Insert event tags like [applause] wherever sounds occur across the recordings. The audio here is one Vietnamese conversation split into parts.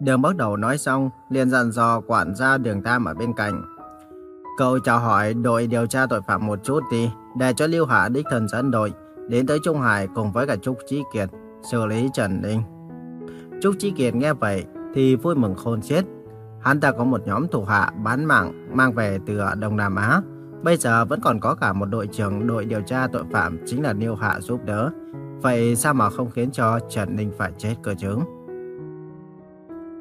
Đường bắt đầu nói xong, liền dặn dò quản gia đường Tam ở bên cạnh. Cậu chào hỏi đội điều tra tội phạm một chút đi, để cho Lưu Hạ đích thân dẫn đội đến tới Trung Hải cùng với cả Trúc Chí Kiệt xử lý Trần Ninh. Trúc Chí Kiệt nghe vậy thì vui mừng khôn xiết. Hắn ta có một nhóm thủ hạ bán mạng mang về từ Đông Nam Á. Bây giờ vẫn còn có cả một đội trưởng đội điều tra tội phạm chính là Niêu Hạ giúp đỡ. Vậy sao mà không khiến cho Trần Ninh phải chết cơ chứ?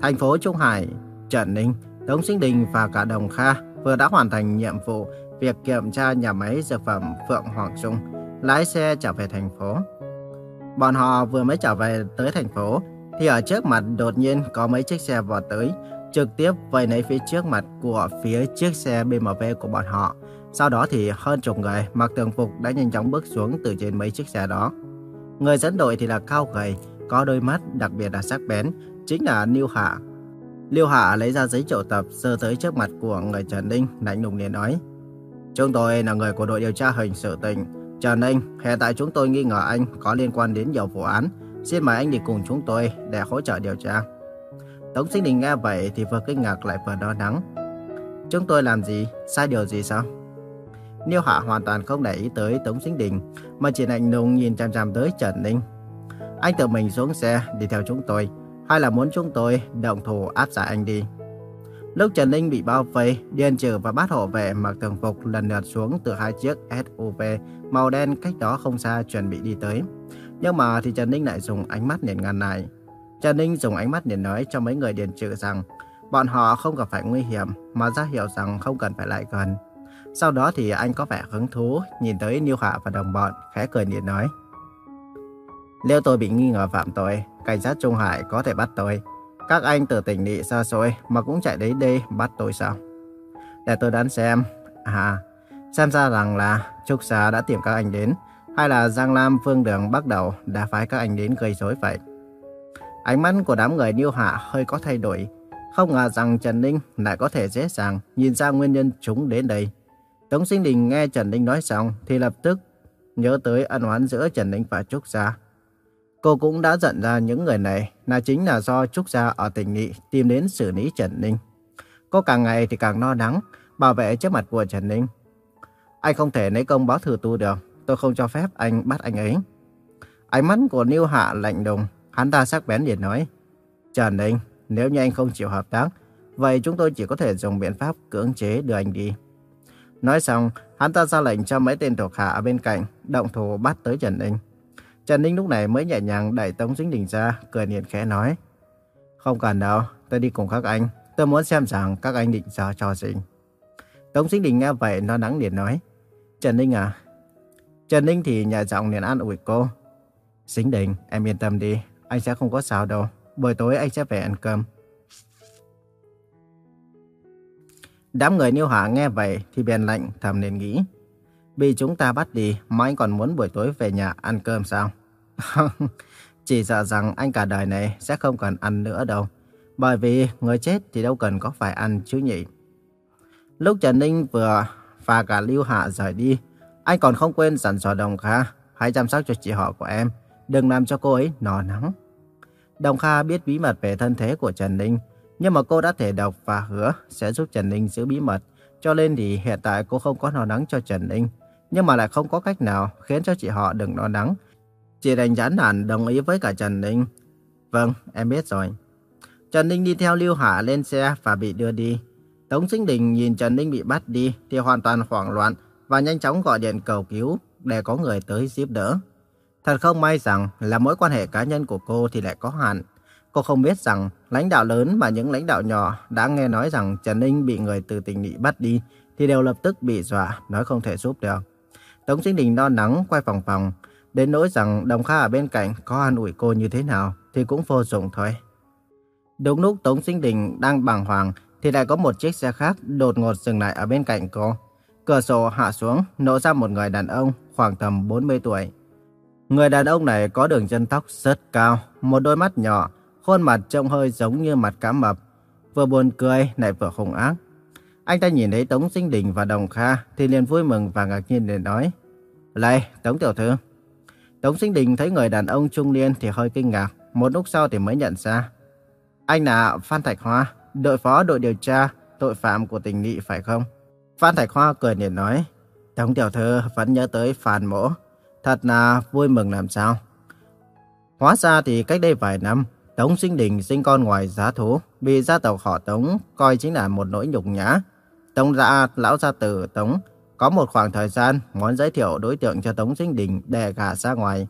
Thành phố Trung Hải, Trần Ninh, Tống Sinh Đình và cả Đồng Kha vừa đã hoàn thành nhiệm vụ việc kiểm tra nhà máy dược phẩm Phượng Hoàng Trung, lái xe trở về thành phố. Bọn họ vừa mới trở về tới thành phố, thì ở trước mặt đột nhiên có mấy chiếc xe vọt tới, trực tiếp vây lấy phía trước mặt của phía chiếc xe BMW của bọn họ. Sau đó thì hơn chục người mặc thường phục đã nhanh chóng bước xuống từ trên mấy chiếc xe đó. Người dẫn đội thì là cao gầy, có đôi mắt đặc biệt là sắc bén, chính là Niêu Hạ. Liêu Hạ lấy ra giấy triệu tập sơ tới trước mặt của người Trần Ninh, lạnh lùng liền nói. Chúng tôi là người của đội điều tra hình sự tỉnh. Trần Ninh, hiện tại chúng tôi nghi ngờ anh có liên quan đến nhiều vụ án. Xin mời anh đi cùng chúng tôi để hỗ trợ điều tra. Tống Sinh Đình nghe vậy thì vừa kinh ngạc lại vừa lo lắng. Chúng tôi làm gì? Sai điều gì sao? Niêu Hạ hoàn toàn không để ý tới Tống Sinh Đình, mà chỉ lạnh lùng nhìn chăm chăm tới Trần Ninh. Anh tự mình xuống xe đi theo chúng tôi, hay là muốn chúng tôi động thủ áp giải anh đi? Lúc Trần Ninh bị bao vây, Điền Trừ và bát hộ vệ mặc thường phục lần lượt xuống từ hai chiếc SUV màu đen cách đó không xa chuẩn bị đi tới. Nhưng mà thì Trần Ninh lại dùng ánh mắt liền ngăn lại. Trần Ninh dùng ánh mắt nhìn nói cho mấy người Điền Trừ rằng bọn họ không gặp phải nguy hiểm mà ra hiệu rằng không cần phải lại gần. Sau đó thì anh có vẻ hứng thú nhìn tới Niêu Hạ và đồng bọn khẽ cười điện nói. Nếu tôi bị nghi ngờ phạm tội, cảnh sát Trung Hải có thể bắt tôi. Các anh từ tỉnh nị xa xôi mà cũng chạy đến đây bắt tôi sao? Để tôi đoán xem. À, xem ra rằng là Trúc Xá đã tìm các anh đến, hay là Giang Lam Phương Đường bắt đầu đã phái các anh đến gây rối vậy? Ánh mắt của đám người Niêu Hạ hơi có thay đổi. Không ngờ rằng Trần Ninh lại có thể dễ dàng nhìn ra nguyên nhân chúng đến đây. Tống Sinh Đình nghe Trần Ninh nói xong thì lập tức nhớ tới ân oán giữa Trần Ninh và Trúc Gia. Cô cũng đã giận ra những người này là chính là do Trúc Gia ở tỉnh Nghị tìm đến xử lý Trần Ninh. Cô càng ngày thì càng no nắng bảo vệ trước mặt của Trần Ninh. Anh không thể lấy công báo thử tu được, tôi không cho phép anh bắt anh ấy. Ánh mắt của Niêu Hạ lạnh lùng, hắn ta sắc bén liền nói. Trần Ninh, nếu như anh không chịu hợp tác, vậy chúng tôi chỉ có thể dùng biện pháp cưỡng chế đưa anh đi. Nói xong, hắn ta ra lệnh cho mấy tên thuộc hạ ở bên cạnh, động thủ bắt tới Trần Ninh. Trần Ninh lúc này mới nhẹ nhàng đẩy Tống Dính Đình ra, cười niệm khẽ nói. Không cần đâu, tôi đi cùng các anh. Tôi muốn xem rằng các anh định giao cho gì. Tống Dính Đình nghe vậy nó nắng liền nói. Trần Ninh à? Trần Ninh thì nhẹ giọng liền an ủi cô. Dính Đình, em yên tâm đi, anh sẽ không có sao đâu. Buổi tối anh sẽ về ăn cơm. Đám người Niêu Hạ nghe vậy thì bèn lạnh thầm nên nghĩ. Bị chúng ta bắt đi mà anh còn muốn buổi tối về nhà ăn cơm sao? [laughs] Chỉ sợ rằng anh cả đời này sẽ không cần ăn nữa đâu. Bởi vì người chết thì đâu cần có phải ăn chứ nhỉ? Lúc Trần Ninh vừa và cả Lưu Hạ rời đi, anh còn không quên dặn dò Đồng Kha, hãy chăm sóc cho chị họ của em, đừng làm cho cô ấy nò nắng. Đồng Kha biết bí mật về thân thế của Trần Ninh, nhưng mà cô đã thể đọc và hứa sẽ giúp Trần Ninh giữ bí mật, cho nên thì hiện tại cô không có nò nắng cho Trần Ninh nhưng mà lại không có cách nào khiến cho chị họ đừng lo lắng. Chị đành chán nản đồng ý với cả Trần Ninh. Vâng, em biết rồi. Trần Ninh đi theo Lưu Hạ lên xe và bị đưa đi. Tống Sinh Đình nhìn Trần Ninh bị bắt đi thì hoàn toàn hoảng loạn và nhanh chóng gọi điện cầu cứu để có người tới giúp đỡ. Thật không may rằng là mối quan hệ cá nhân của cô thì lại có hạn. Cô không biết rằng lãnh đạo lớn và những lãnh đạo nhỏ đã nghe nói rằng Trần Ninh bị người từ tỉnh Nghị bắt đi thì đều lập tức bị dọa, nói không thể giúp được. Tống Sinh Đình lo lắng quay vòng vòng, đến nỗi rằng Đồng Kha ở bên cạnh có an ủi cô như thế nào thì cũng vô dụng thôi. Đúng lúc Tống Sinh Đình đang bàng hoàng thì lại có một chiếc xe khác đột ngột dừng lại ở bên cạnh cô. Cửa sổ hạ xuống, nổ ra một người đàn ông khoảng tầm 40 tuổi. Người đàn ông này có đường chân tóc rất cao, một đôi mắt nhỏ, khuôn mặt trông hơi giống như mặt cá mập, vừa buồn cười lại vừa hung ác. Anh ta nhìn thấy Tống Sinh Đình và Đồng Kha thì liền vui mừng và ngạc nhiên để nói. Lại, Tống Tiểu Thư. Tống Sinh Đình thấy người đàn ông trung niên thì hơi kinh ngạc. Một lúc sau thì mới nhận ra. Anh là Phan Thạch Hoa, đội phó đội điều tra tội phạm của tỉnh Nghị phải không? Phan Thạch Hoa cười liền nói, Tống tiểu thư vẫn nhớ tới Phan Mỗ, thật là vui mừng làm sao. Hóa ra thì cách đây vài năm, Tống Sinh Đình sinh con ngoài giá thú, bị gia tộc họ Tống coi chính là một nỗi nhục nhã. Tống gia lão gia tử Tống có một khoảng thời gian muốn giới thiệu đối tượng cho Tống Sinh Đình để gả ra ngoài.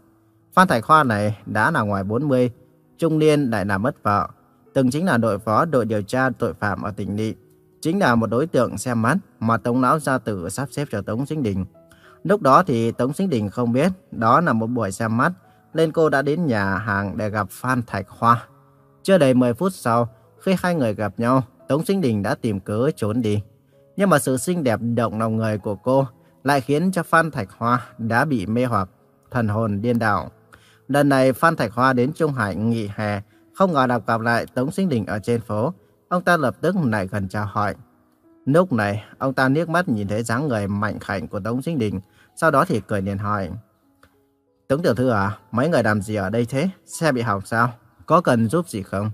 Phan thải Khoa này đã là ngoài 40, trung niên lại là mất vợ. Từng chính là đội phó đội điều tra tội phạm ở tỉnh Nị. Chính là một đối tượng xem mắt mà Tống Lão Gia Tử sắp xếp cho Tống Sinh Đình. Lúc đó thì Tống Sinh Đình không biết đó là một buổi xem mắt, nên cô đã đến nhà hàng để gặp Phan Thạch Khoa. Chưa đầy 10 phút sau, khi hai người gặp nhau, Tống Sinh Đình đã tìm cớ trốn đi. Nhưng mà sự xinh đẹp động lòng người của cô lại khiến cho Phan Thạch Hoa đã bị mê hoặc, thần hồn điên đảo. Lần này Phan Thạch Hoa đến Trung Hải nghỉ hè, không ngờ đọc gặp lại Tống Sinh Đình ở trên phố. Ông ta lập tức lại gần chào hỏi. Lúc này, ông ta nước mắt nhìn thấy dáng người mạnh khảnh của Tống Sinh Đình, sau đó thì cười liền hỏi. Tống tiểu thư à, mấy người làm gì ở đây thế? Xe bị hỏng sao? Có cần giúp gì không?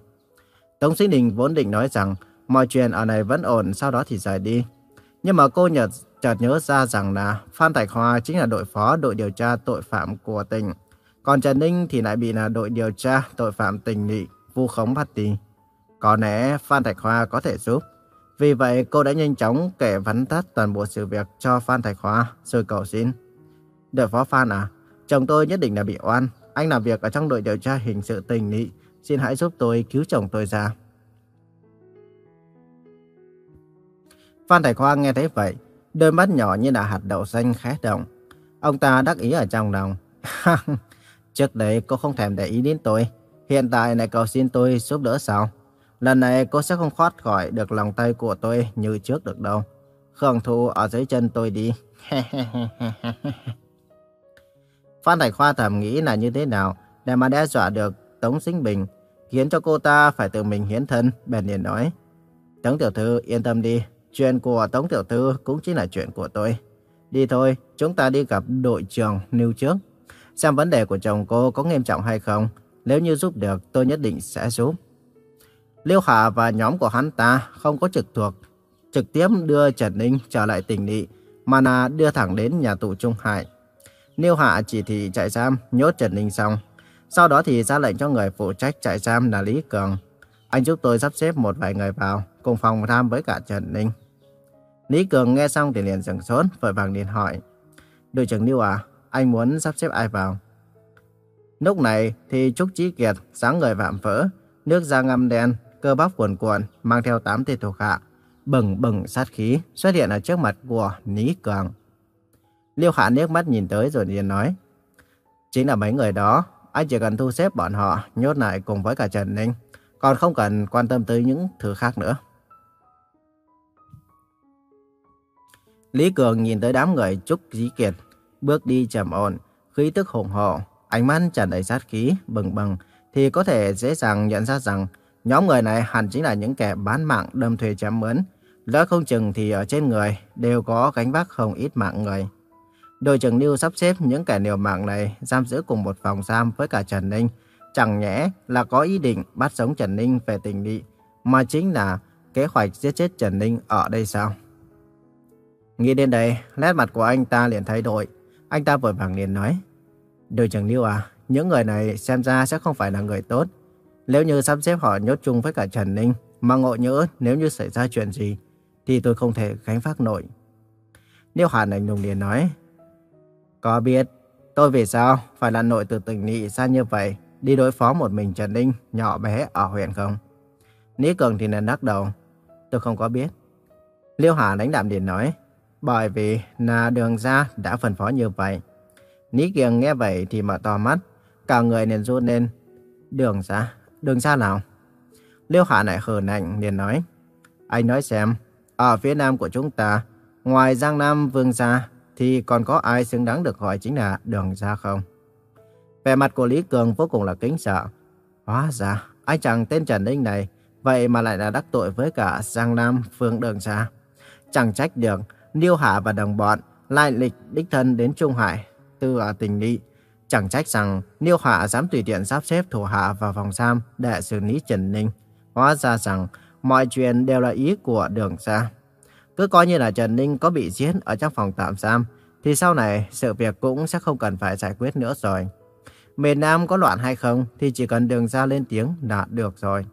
Tống Sinh Đình vốn định nói rằng mọi chuyện ở này vẫn ổn, sau đó thì rời đi. Nhưng mà cô nhật chợt nhớ ra rằng là Phan Thạch Hoa chính là đội phó đội điều tra tội phạm của tỉnh. Còn Trần Ninh thì lại bị là đội điều tra tội phạm tình lỵ, vu khống bắt đi. Có lẽ Phan Thạch Hoa có thể giúp. Vì vậy cô đã nhanh chóng kể vắn tắt toàn bộ sự việc cho Phan Thạch Hoa rồi cầu xin. Đội phó Phan à, chồng tôi nhất định là bị oan. Anh làm việc ở trong đội điều tra hình sự tình lỵ. Xin hãy giúp tôi cứu chồng tôi ra. Phan Thạch Hoa nghe thấy vậy, đôi mắt nhỏ như là hạt đậu xanh khẽ động. Ông ta đắc ý ở trong lòng. [laughs] Trước đấy cô không thèm để ý đến tôi. Hiện tại này cầu xin tôi giúp đỡ sao? Lần này cô sẽ không thoát khỏi được lòng tay của tôi như trước được đâu. Khương Thu ở dưới chân tôi đi. [laughs] Phan Thạch Khoa thầm nghĩ là như thế nào để mà đe dọa được Tống Sinh Bình, khiến cho cô ta phải tự mình hiến thân, bèn liền nói. Tống Tiểu Thư yên tâm đi, chuyện của Tống Tiểu Thư cũng chính là chuyện của tôi. Đi thôi, chúng ta đi gặp đội trưởng Niu trước. Xem vấn đề của chồng cô có nghiêm trọng hay không. Nếu như giúp được, tôi nhất định sẽ giúp. Liêu Hạ và nhóm của hắn ta không có trực thuộc, trực tiếp đưa Trần Ninh trở lại tỉnh Nị, mà là đưa thẳng đến nhà tù Trung Hải. Liêu Hạ chỉ thị trại giam nhốt Trần Ninh xong. Sau đó thì ra lệnh cho người phụ trách trại giam là Lý Cường. Anh giúp tôi sắp xếp một vài người vào, cùng phòng tham với cả Trần Ninh. Lý Cường nghe xong thì liền sửng sốt, vội vàng liền hỏi. Đội trưởng Lưu à, anh muốn sắp xếp ai vào? Lúc này thì Trúc Chí Kiệt sáng người vạm vỡ, nước da ngăm đen, cơ bắp cuồn cuộn, mang theo tám tên thuộc hạ, bừng bừng sát khí xuất hiện ở trước mặt của Lý Cường. Liêu Hạ nước mắt nhìn tới rồi liền nói, chính là mấy người đó, anh chỉ cần thu xếp bọn họ nhốt lại cùng với cả Trần Ninh, còn không cần quan tâm tới những thứ khác nữa. Lý Cường nhìn tới đám người Trúc Dĩ Kiệt, bước đi trầm ổn, khí tức hùng hổ, ánh mắt tràn đầy sát khí, bừng bừng, thì có thể dễ dàng nhận ra rằng nhóm người này hẳn chính là những kẻ bán mạng đâm thuê chém mướn. Lỡ không chừng thì ở trên người đều có gánh vác không ít mạng người. Đội trưởng Lưu sắp xếp những kẻ liều mạng này giam giữ cùng một phòng giam với cả Trần Ninh. Chẳng nhẽ là có ý định bắt sống Trần Ninh về tình đi, mà chính là kế hoạch giết chết Trần Ninh ở đây sao? Nghĩ đến đây, nét mặt của anh ta liền thay đổi. Anh ta vội vàng liền nói. Đội trưởng Lưu à, những người này xem ra sẽ không phải là người tốt. Nếu như sắp xếp họ nhốt chung với cả Trần Ninh, mà ngộ nhỡ nếu như xảy ra chuyện gì, thì tôi không thể gánh vác nổi. Liêu Hàn anh đồng liền nói. Có biết, tôi vì sao phải lặn nội từ tỉnh Nị xa như vậy, đi đối phó một mình Trần Ninh nhỏ bé ở huyện không? Lý Cường thì nên đắc đầu. Tôi không có biết. Liêu Hà đánh đạm liền nói. Bởi vì là đường ra đã phân phó như vậy. Lý Kiều nghe vậy thì mở to mắt, cả người liền run lên. Đường ra? Đường ra nào? Liêu Hạ lại hờ nạnh liền nói. Anh nói xem, ở phía nam của chúng ta, ngoài Giang Nam Vương gia, thì còn có ai xứng đáng được gọi chính là đường ra không? Vẻ mặt của Lý Cường vô cùng là kính sợ. Hóa ra, anh chàng tên Trần Ninh này, vậy mà lại là đắc tội với cả Giang Nam Phương Đường Gia. Chẳng trách được, Liêu Hạ và đồng bọn lại lịch đích thân đến Trung Hải từ ở tỉnh Lý. Chẳng trách rằng Liêu Hạ dám tùy tiện sắp xếp thủ hạ vào phòng giam để xử lý Trần Ninh. Hóa ra rằng mọi chuyện đều là ý của đường ra. Cứ coi như là Trần Ninh có bị giết ở trong phòng tạm giam, thì sau này sự việc cũng sẽ không cần phải giải quyết nữa rồi. Miền Nam có loạn hay không thì chỉ cần đường ra lên tiếng là được rồi.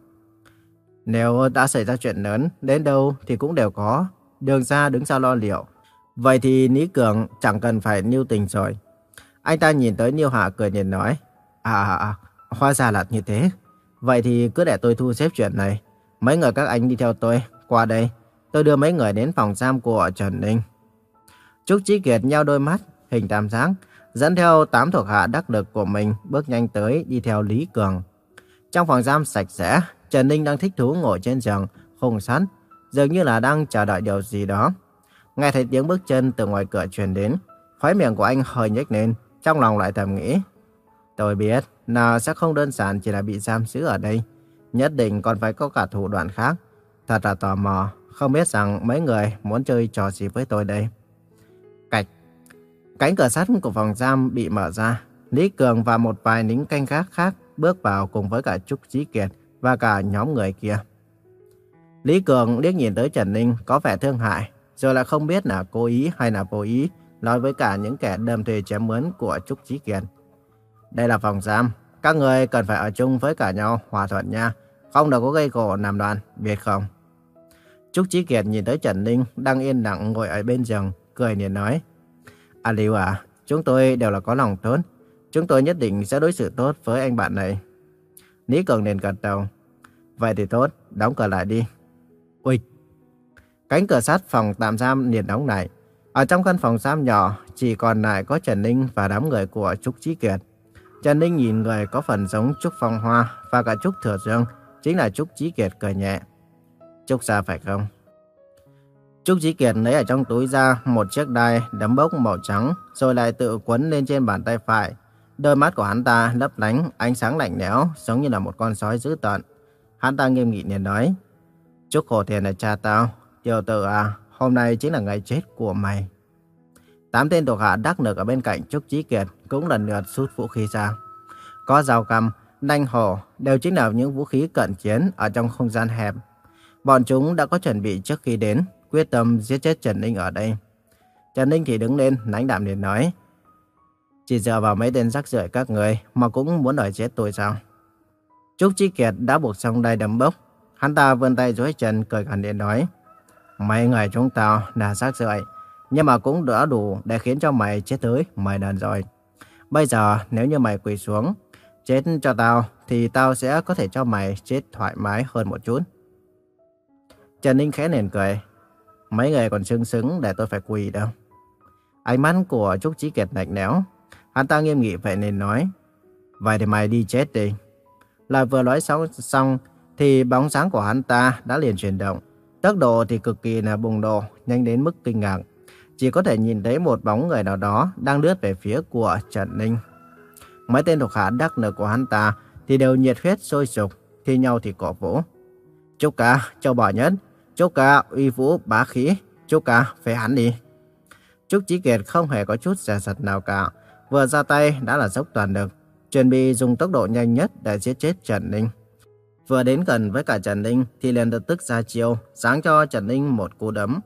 Nếu đã xảy ra chuyện lớn, đến đâu thì cũng đều có. Đường xa đứng sau lo liệu. Vậy thì Lý Cường chẳng cần phải nưu tình rồi. Anh ta nhìn tới Niêu Hạ cười nhìn nói. À, à, à, hóa ra là như thế. Vậy thì cứ để tôi thu xếp chuyện này. Mấy người các anh đi theo tôi, qua đây. Tôi đưa mấy người đến phòng giam của Trần Ninh. Trúc Chí Kiệt nhau đôi mắt, hình tam giác, dẫn theo tám thuộc hạ đắc lực của mình bước nhanh tới đi theo Lý Cường. Trong phòng giam sạch sẽ, Trần Ninh đang thích thú ngồi trên giường, hùng sắn, dường như là đang chờ đợi điều gì đó. Nghe thấy tiếng bước chân từ ngoài cửa truyền đến, khóe miệng của anh hơi nhếch lên, trong lòng lại thầm nghĩ. Tôi biết, là sẽ không đơn giản chỉ là bị giam giữ ở đây, nhất định còn phải có cả thủ đoạn khác. Thật là tò mò, không biết rằng mấy người muốn chơi trò gì với tôi đây. Cạch. Cánh cửa sắt của phòng giam bị mở ra. Lý Cường và một vài lính canh gác khác bước vào cùng với cả Trúc Chí Kiệt và cả nhóm người kia. Lý Cường liếc nhìn tới Trần Ninh có vẻ thương hại, rồi là không biết là cố ý hay là vô ý, nói với cả những kẻ đâm thuê chém mướn của Trúc Chí Kiên. Đây là phòng giam, các người cần phải ở chung với cả nhau, hòa thuận nha, không được có gây gỗ nằm đoàn, biết không? Trúc Chí Kiệt nhìn tới Trần Ninh đang yên lặng ngồi ở bên giường, cười nhìn nói. À Lưu à, chúng tôi đều là có lòng tốt. Chúng tôi nhất định sẽ đối xử tốt với anh bạn này. Lý Cường liền gật đầu. Vậy thì tốt, đóng cửa lại đi. Uịch! Cánh cửa sắt phòng tạm giam liền đóng lại. Ở trong căn phòng giam nhỏ, chỉ còn lại có Trần Ninh và đám người của Trúc Chí Kiệt. Trần Ninh nhìn người có phần giống Trúc Phong Hoa và cả Trúc Thừa Dương, chính là Trúc Chí Kiệt cười nhẹ. Trúc ra phải không? Trúc Chí Kiệt lấy ở trong túi ra một chiếc đai đấm bốc màu trắng, rồi lại tự quấn lên trên bàn tay phải. Đôi mắt của hắn ta lấp lánh, ánh sáng lạnh lẽo, giống như là một con sói dữ tợn. Hắn ta nghiêm nghị liền nói, Chúc khổ Thiền là cha tao, tiểu tử à, hôm nay chính là ngày chết của mày. Tám tên thuộc hạ đắc lực ở bên cạnh Trúc Chí Kiệt cũng lần lượt rút vũ khí ra. Có dao cầm, nanh hổ đều chính là những vũ khí cận chiến ở trong không gian hẹp. Bọn chúng đã có chuẩn bị trước khi đến, quyết tâm giết chết Trần Ninh ở đây. Trần Ninh thì đứng lên, lãnh đạm liền nói. Chỉ dựa vào mấy tên rắc rưởi các người mà cũng muốn đòi chết tôi sao? Trúc Chi Kiệt đã buộc xong đai đấm bốc. Hắn ta vươn tay dối chân cười gần điện nói. Mấy người chúng tao đã xác rưỡi, nhưng mà cũng đã đủ để khiến cho mày chết tới mày lần rồi. Bây giờ nếu như mày quỳ xuống, chết cho tao thì tao sẽ có thể cho mày chết thoải mái hơn một chút. Trần Ninh khẽ nền cười. Mấy người còn sưng sững để tôi phải quỳ đâu. Ánh mắt của Trúc Chí Kiệt lạnh lẽo. Hắn ta nghiêm nghị vậy nên nói. Vậy thì mày đi chết đi. lời vừa nói xong, xong thì bóng sáng của hắn ta đã liền chuyển động. Tốc độ thì cực kỳ là bùng nổ, nhanh đến mức kinh ngạc. Chỉ có thể nhìn thấy một bóng người nào đó đang lướt về phía của Trần Ninh. Mấy tên thuộc hạ đắc lực của hắn ta thì đều nhiệt huyết sôi sục, thi nhau thì cổ vũ. Chúc cả, châu bò nhất, chúc cả uy vũ bá khí, chúc cả phế hắn đi. Trúc Chí Kiệt không hề có chút dè giật nào cả, vừa ra tay đã là dốc toàn lực, chuẩn bị dùng tốc độ nhanh nhất để giết chết Trần Ninh. Vừa đến gần với cả Trần Ninh thì liền lập tức ra chiêu, sáng cho Trần Ninh một cú đấm.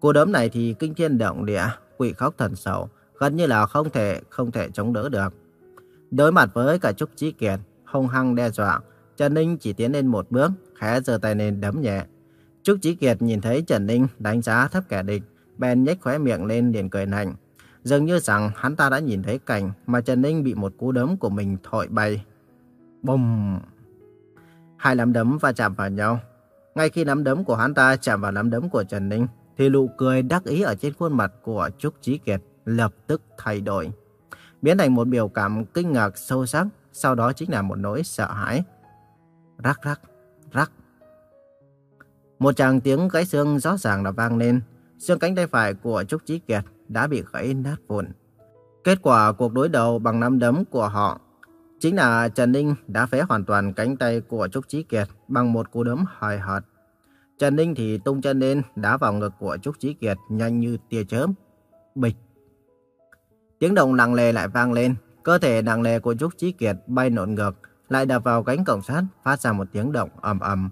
Cú đấm này thì kinh thiên động địa, quỷ khóc thần sầu, gần như là không thể không thể chống đỡ được. Đối mặt với cả Trúc Chí Kiệt, hung hăng đe dọa, Trần Ninh chỉ tiến lên một bước, khẽ giơ tay lên đấm nhẹ. Trúc Chí Kiệt nhìn thấy Trần Ninh đánh giá thấp kẻ địch, bèn nhếch khóe miệng lên liền cười lạnh. Dường như rằng hắn ta đã nhìn thấy cảnh mà Trần Ninh bị một cú đấm của mình thổi bay. Bùm! Hai nắm đấm va chạm vào nhau. Ngay khi nắm đấm của hắn ta chạm vào nắm đấm của Trần Ninh, thì nụ cười đắc ý ở trên khuôn mặt của Trúc Chí Kiệt lập tức thay đổi. Biến thành một biểu cảm kinh ngạc sâu sắc, sau đó chính là một nỗi sợ hãi. Rắc rắc, rắc. Một tràng tiếng gãy xương rõ ràng là vang lên. Xương cánh tay phải của Trúc Chí Kiệt đã bị gãy nát vụn. Kết quả cuộc đối đầu bằng nắm đấm của họ chính là Trần Ninh đã phế hoàn toàn cánh tay của Trúc Chí Kiệt bằng một cú đấm hời hợt. Trần Ninh thì tung chân lên đá vào ngực của Trúc Chí Kiệt nhanh như tia chớp. Bịch. Tiếng động nặng nề lại vang lên, cơ thể nặng nề của Trúc Chí Kiệt bay nổn ngược, lại đập vào cánh cổng sắt, phát ra một tiếng động ầm ầm.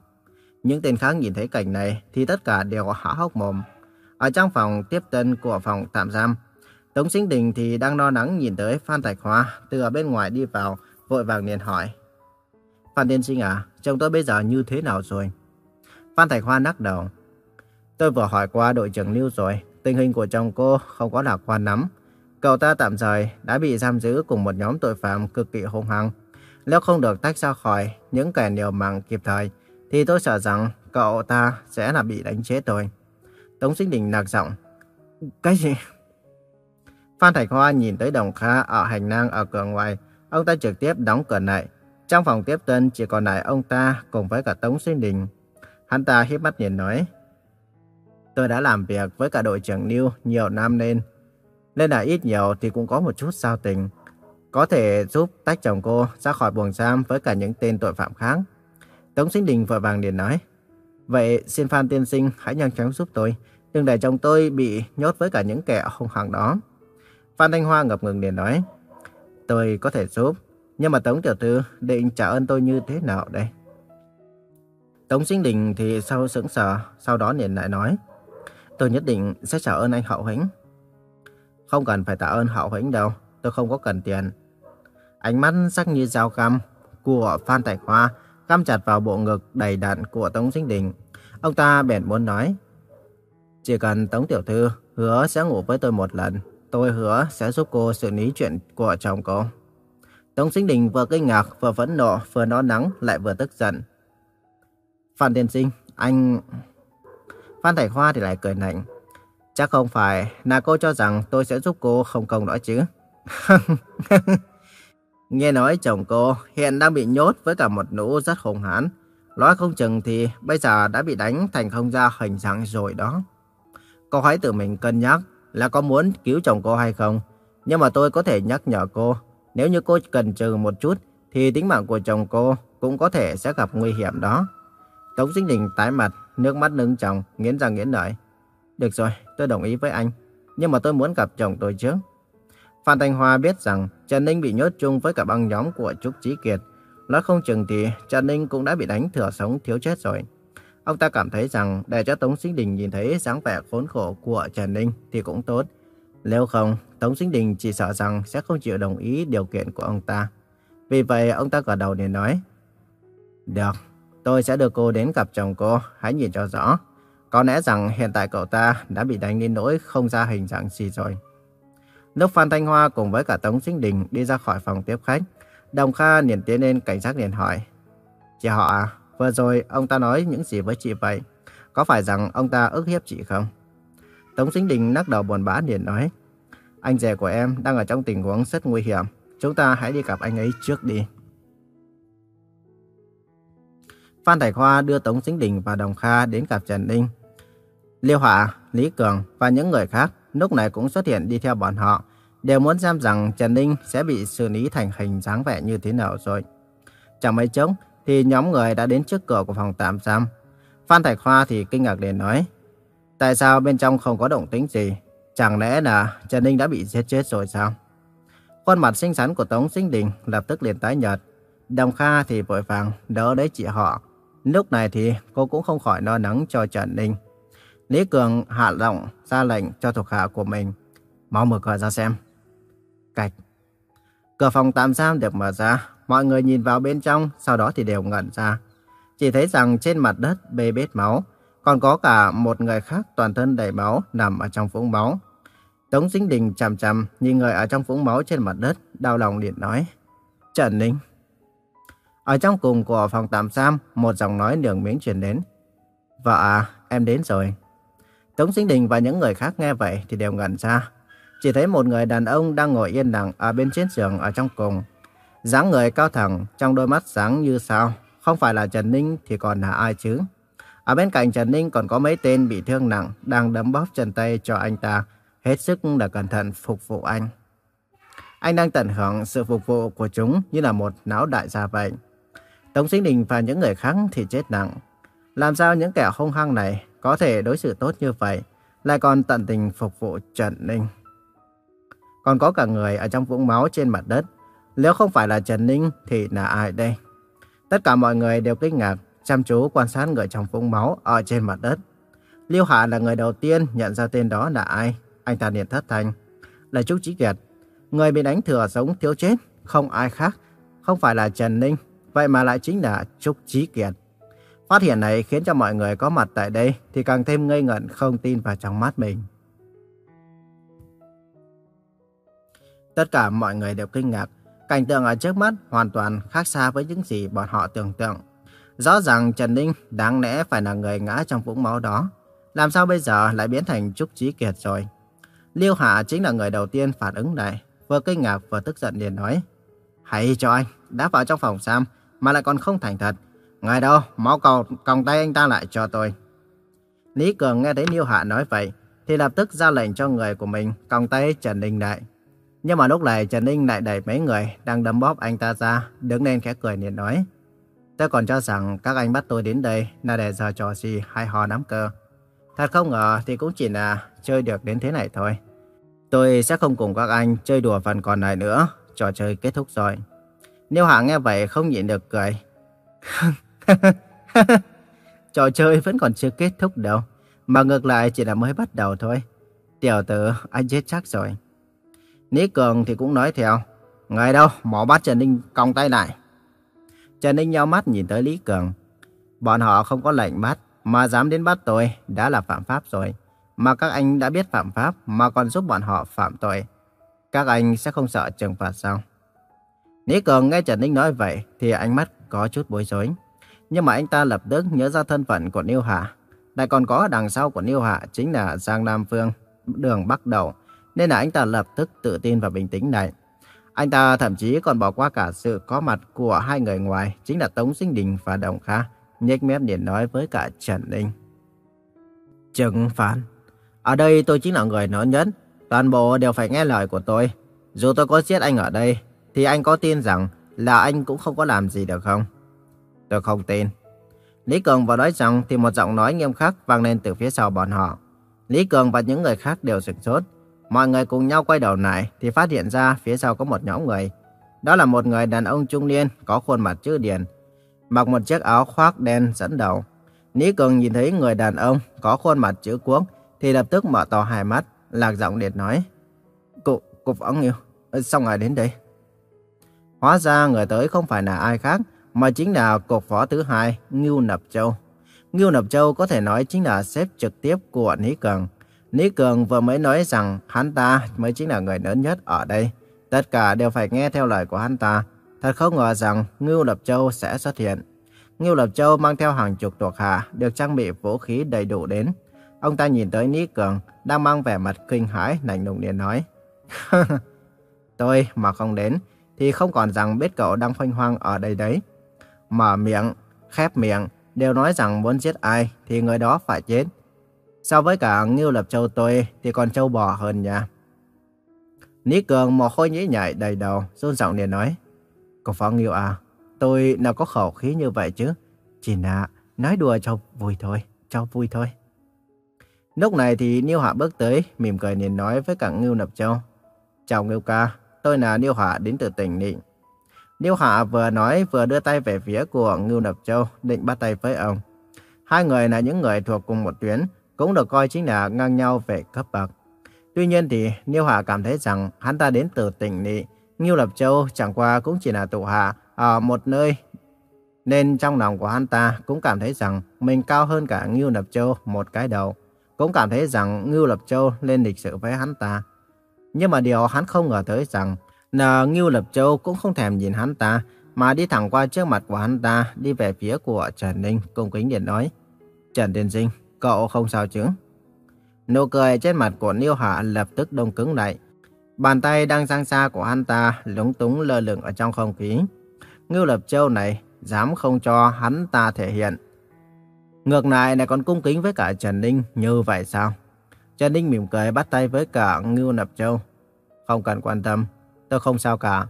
Những tên khác nhìn thấy cảnh này thì tất cả đều há hốc mồm. Ở trong phòng tiếp tân của phòng tạm giam, Tống Sinh Đình thì đang lo lắng nhìn tới Phan Thạch Hoa từ ở bên ngoài đi vào, vội vàng liền hỏi. Phan Tiên Sinh à, chồng tôi bây giờ như thế nào rồi? Phan Thạch Hoa nắc đầu. Tôi vừa hỏi qua đội trưởng Lưu rồi, tình hình của chồng cô không có lạc quan lắm. Cậu ta tạm thời đã bị giam giữ cùng một nhóm tội phạm cực kỳ hung hăng. Nếu không được tách ra khỏi những kẻ liều mạng kịp thời, thì tôi sợ rằng cậu ta sẽ là bị đánh chết thôi Tống Sinh Đình nạc giọng. Cái gì? Phan Thạch Hoa nhìn tới Đồng Kha ở hành lang ở cửa ngoài. Ông ta trực tiếp đóng cửa lại. Trong phòng tiếp tân chỉ còn lại ông ta cùng với cả Tống Sinh Đình. Hắn ta hiếp mắt nhìn nói. Tôi đã làm việc với cả đội trưởng New nhiều năm nên. Nên là ít nhiều thì cũng có một chút giao tình. Có thể giúp tách chồng cô ra khỏi buồng giam với cả những tên tội phạm khác. Tống Sinh Đình vội vàng liền nói. Vậy xin Phan Tiên Sinh hãy nhanh chóng giúp tôi. Đừng để chồng tôi bị nhốt với cả những kẻ hung hăng đó. Phan Thanh Hoa ngập ngừng liền nói. Tôi có thể giúp. Nhưng mà Tống Tiểu Thư định trả ơn tôi như thế nào đây? Tống Sinh Đình thì sau sững sờ, sau đó liền lại nói. Tôi nhất định sẽ trả ơn anh Hậu Hĩnh. Không cần phải tạ ơn Hậu Hĩnh đâu, tôi không có cần tiền. Ánh mắt sắc như dao cam của Phan Tài Hoa cắm chặt vào bộ ngực đầy đặn của Tống Sinh Đình. Ông ta bèn muốn nói. Chỉ cần Tống Tiểu Thư hứa sẽ ngủ với tôi một lần, tôi hứa sẽ giúp cô xử lý chuyện của chồng cô. Tống Sinh Đình vừa kinh ngạc, vừa phẫn nộ, vừa nó nắng, lại vừa tức giận. Phan Tiên Sinh, anh... Phan Thải Hoa thì lại cười lạnh. Chắc không phải là cô cho rằng tôi sẽ giúp cô không công đó chứ. [laughs] Nghe nói chồng cô hiện đang bị nhốt với cả một nũ rất hùng hãn. Nói không chừng thì bây giờ đã bị đánh thành không ra hình dạng rồi đó. Cô hãy tự mình cân nhắc là có muốn cứu chồng cô hay không. Nhưng mà tôi có thể nhắc nhở cô, nếu như cô cần trừ một chút thì tính mạng của chồng cô cũng có thể sẽ gặp nguy hiểm đó. Tống Sinh Đình tái mặt, nước mắt nâng chồng, nghiến răng nghiến lợi. Được rồi, tôi đồng ý với anh. Nhưng mà tôi muốn gặp chồng tôi trước. Phan Thanh Hoa biết rằng Trần Ninh bị nhốt chung với cả băng nhóm của Trúc Chí Kiệt. Nói không chừng thì Trần Ninh cũng đã bị đánh thừa sống thiếu chết rồi. Ông ta cảm thấy rằng để cho Tống Sinh Đình nhìn thấy dáng vẻ khốn khổ của Trần Ninh thì cũng tốt. Nếu không, Tống Sinh Đình chỉ sợ rằng sẽ không chịu đồng ý điều kiện của ông ta. Vì vậy, ông ta gật đầu để nói. Được, tôi sẽ đưa cô đến gặp chồng cô, hãy nhìn cho rõ. Có lẽ rằng hiện tại cậu ta đã bị đánh đến nỗi không ra hình dạng gì rồi. Lúc Phan Thanh Hoa cùng với cả Tống Sinh Đình đi ra khỏi phòng tiếp khách, Đồng Kha liền tiến lên cảnh sát liền hỏi. Chị họ à, vừa rồi ông ta nói những gì với chị vậy? Có phải rằng ông ta ức hiếp chị không? Tống Sinh Đình nắc đầu buồn bã liền nói. Anh rể của em đang ở trong tình huống rất nguy hiểm. Chúng ta hãy đi gặp anh ấy trước đi. Phan Thải Khoa đưa Tống Sinh Đình và Đồng Kha đến gặp Trần Ninh. Liêu Hạ, Lý Cường và những người khác lúc này cũng xuất hiện đi theo bọn họ, đều muốn xem rằng Trần Ninh sẽ bị xử lý thành hình dáng vẻ như thế nào rồi. Chẳng mấy chốc thì nhóm người đã đến trước cửa của phòng tạm giam. Phan Thạch Hoa thì kinh ngạc để nói, tại sao bên trong không có động tĩnh gì? Chẳng lẽ là Trần Ninh đã bị giết chết rồi sao? Khuôn mặt xinh xắn của Tống Sinh Đình lập tức liền tái nhợt. Đồng Kha thì vội vàng đỡ lấy chị họ. Lúc này thì cô cũng không khỏi lo lắng cho Trần Ninh. Lý Cường hạ giọng ra lệnh cho thuộc hạ của mình. Mau mở cửa ra xem. Cạch. Cửa phòng tạm giam được mở ra. Mọi người nhìn vào bên trong, sau đó thì đều ngẩn ra. Chỉ thấy rằng trên mặt đất bê bết máu. Còn có cả một người khác toàn thân đầy máu nằm ở trong vũng máu. Tống Dính Đình chằm chằm nhìn người ở trong vũng máu trên mặt đất, đau lòng liền nói. Trần Ninh. Ở trong cùng của phòng tạm giam, một giọng nói nường miếng truyền đến. Vợ à, em đến rồi. Tống Sinh Đình và những người khác nghe vậy thì đều ngẩn ra. Chỉ thấy một người đàn ông đang ngồi yên lặng ở bên trên giường ở trong cùng dáng người cao thẳng, trong đôi mắt sáng như sao. Không phải là Trần Ninh thì còn là ai chứ? Ở bên cạnh Trần Ninh còn có mấy tên bị thương nặng đang đấm bóp chân tay cho anh ta. Hết sức là cẩn thận phục vụ anh. Anh đang tận hưởng sự phục vụ của chúng như là một náo đại gia vậy. Tống Sinh Đình và những người khác thì chết nặng. Làm sao những kẻ hung hăng này có thể đối xử tốt như vậy, lại còn tận tình phục vụ Trần Ninh. Còn có cả người ở trong vũng máu trên mặt đất. Nếu không phải là Trần Ninh thì là ai đây? Tất cả mọi người đều kinh ngạc, chăm chú quan sát người trong vũng máu ở trên mặt đất. Liêu Hạ là người đầu tiên nhận ra tên đó là ai. Anh ta liền thất thanh. Là Trúc Chí Kiệt. Người bị đánh thừa sống thiếu chết, không ai khác. Không phải là Trần Ninh, vậy mà lại chính là Trúc Chí Kiệt. Phát hiện này khiến cho mọi người có mặt tại đây thì càng thêm ngây ngẩn không tin vào trong mắt mình. Tất cả mọi người đều kinh ngạc. Cảnh tượng ở trước mắt hoàn toàn khác xa với những gì bọn họ tưởng tượng. Rõ ràng Trần Ninh đáng lẽ phải là người ngã trong vũng máu đó. Làm sao bây giờ lại biến thành Trúc trí Kiệt rồi? Liêu Hạ chính là người đầu tiên phản ứng lại. Vừa kinh ngạc vừa tức giận liền nói. Hãy cho anh, đã vào trong phòng Sam mà lại còn không thành thật. Ngài đâu, máu cầu còng tay anh ta lại cho tôi. Lý Cường nghe thấy Liêu Hạ nói vậy, thì lập tức ra lệnh cho người của mình còng tay Trần Ninh lại. Nhưng mà lúc này Trần Ninh lại đẩy mấy người đang đấm bóp anh ta ra, đứng lên khẽ cười liền nói. Tôi còn cho rằng các anh bắt tôi đến đây là để giờ trò gì hay hò nắm cơ. Thật không ngờ thì cũng chỉ là chơi được đến thế này thôi. Tôi sẽ không cùng các anh chơi đùa phần còn lại nữa, trò chơi kết thúc rồi. Nếu Hạ nghe vậy không nhịn được cười. [laughs] trò chơi vẫn còn chưa kết thúc đâu, mà ngược lại chỉ là mới bắt đầu thôi. Tiểu tử, anh chết chắc rồi. Lý Cường thì cũng nói theo. Người đâu, mỏ bắt Trần Ninh cong tay lại. Trần Ninh nhau mắt nhìn tới Lý Cường. Bọn họ không có lệnh bắt, mà dám đến bắt tôi đã là phạm pháp rồi. Mà các anh đã biết phạm pháp mà còn giúp bọn họ phạm tội. Các anh sẽ không sợ trừng phạt sao? Lý Cường nghe Trần Ninh nói vậy thì ánh mắt có chút bối rối. Nhưng mà anh ta lập tức nhớ ra thân phận của Niêu Hạ. Lại còn có đằng sau của Niêu Hạ chính là Giang Nam Phương, đường Bắc Đầu. Nên là anh ta lập tức tự tin và bình tĩnh này. Anh ta thậm chí còn bỏ qua cả sự có mặt của hai người ngoài, chính là Tống Sinh Đình và Đồng Kha, nhếch mép điện nói với cả Trần Ninh. Trừng phạt. Ở đây tôi chính là người lớn nhất, toàn bộ đều phải nghe lời của tôi. Dù tôi có giết anh ở đây, thì anh có tin rằng là anh cũng không có làm gì được không? Tôi không tin. Lý Cường vừa nói rằng thì một giọng nói nghiêm khắc vang lên từ phía sau bọn họ. Lý Cường và những người khác đều sửng sốt. Mọi người cùng nhau quay đầu lại thì phát hiện ra phía sau có một nhóm người. Đó là một người đàn ông trung niên có khuôn mặt chữ điển, mặc một chiếc áo khoác đen dẫn đầu. Lý Cường nhìn thấy người đàn ông có khuôn mặt chữ quốc thì lập tức mở to hai mắt, lạc giọng điệt nói. Cụ, cụ Võ Nghiêu, sao ngài đến đây? Hóa ra người tới không phải là ai khác, mà chính là cục phó thứ hai, Ngưu Nập Châu. Ngưu Nập Châu có thể nói chính là sếp trực tiếp của Lý Cường. Lý Cường vừa mới nói rằng hắn ta mới chính là người lớn nhất ở đây. Tất cả đều phải nghe theo lời của hắn ta. Thật không ngờ rằng Ngưu Lập Châu sẽ xuất hiện. Ngưu Lập Châu mang theo hàng chục thuộc hạ được trang bị vũ khí đầy đủ đến. Ông ta nhìn tới Lý Cường đang mang vẻ mặt kinh hãi lạnh lùng liền nói. [laughs] Tôi mà không đến thì không còn rằng biết cậu đang khoanh hoang ở đây đấy. Mở miệng, khép miệng đều nói rằng muốn giết ai thì người đó phải chết. So với cả Ngưu Lập Châu tôi thì còn châu bò hơn nha. Ní Cường mồ hôi nhĩ nhảy đầy đầu, run giọng liền nói. Cậu Phó Ngưu à, tôi nào có khẩu khí như vậy chứ. Chỉ là nói đùa cho vui thôi, cho vui thôi. Lúc này thì Niêu Hạ bước tới, mỉm cười liền nói với cả Ngưu Lập Châu. Chào Ngưu ca, tôi là Niêu Hạ đến từ tỉnh Nịnh. Niêu Hạ vừa nói vừa đưa tay về phía của Ngưu Lập Châu, định bắt tay với ông. Hai người là những người thuộc cùng một tuyến, cũng được coi chính là ngang nhau về cấp bậc. Tuy nhiên thì Niêu Hạ cảm thấy rằng hắn ta đến từ tỉnh Nị, Ngưu Lập Châu chẳng qua cũng chỉ là tụ hạ ở một nơi. Nên trong lòng của hắn ta cũng cảm thấy rằng mình cao hơn cả Ngưu Lập Châu một cái đầu. Cũng cảm thấy rằng Ngưu Lập Châu lên lịch sự với hắn ta. Nhưng mà điều hắn không ngờ tới rằng là Ngưu Lập Châu cũng không thèm nhìn hắn ta mà đi thẳng qua trước mặt của hắn ta đi về phía của Trần Ninh cung kính điện nói. Trần Tiên dinh Cậu không sao chứ? Nụ cười trên mặt của Niêu Hạ lập tức đông cứng lại. Bàn tay đang sang xa của hắn ta lúng túng lơ lửng ở trong không khí. Ngưu Lập Châu này dám không cho hắn ta thể hiện. Ngược lại lại còn cung kính với cả Trần Ninh như vậy sao? Trần Ninh mỉm cười bắt tay với cả Ngưu Lập Châu. Không cần quan tâm, tôi không sao cả.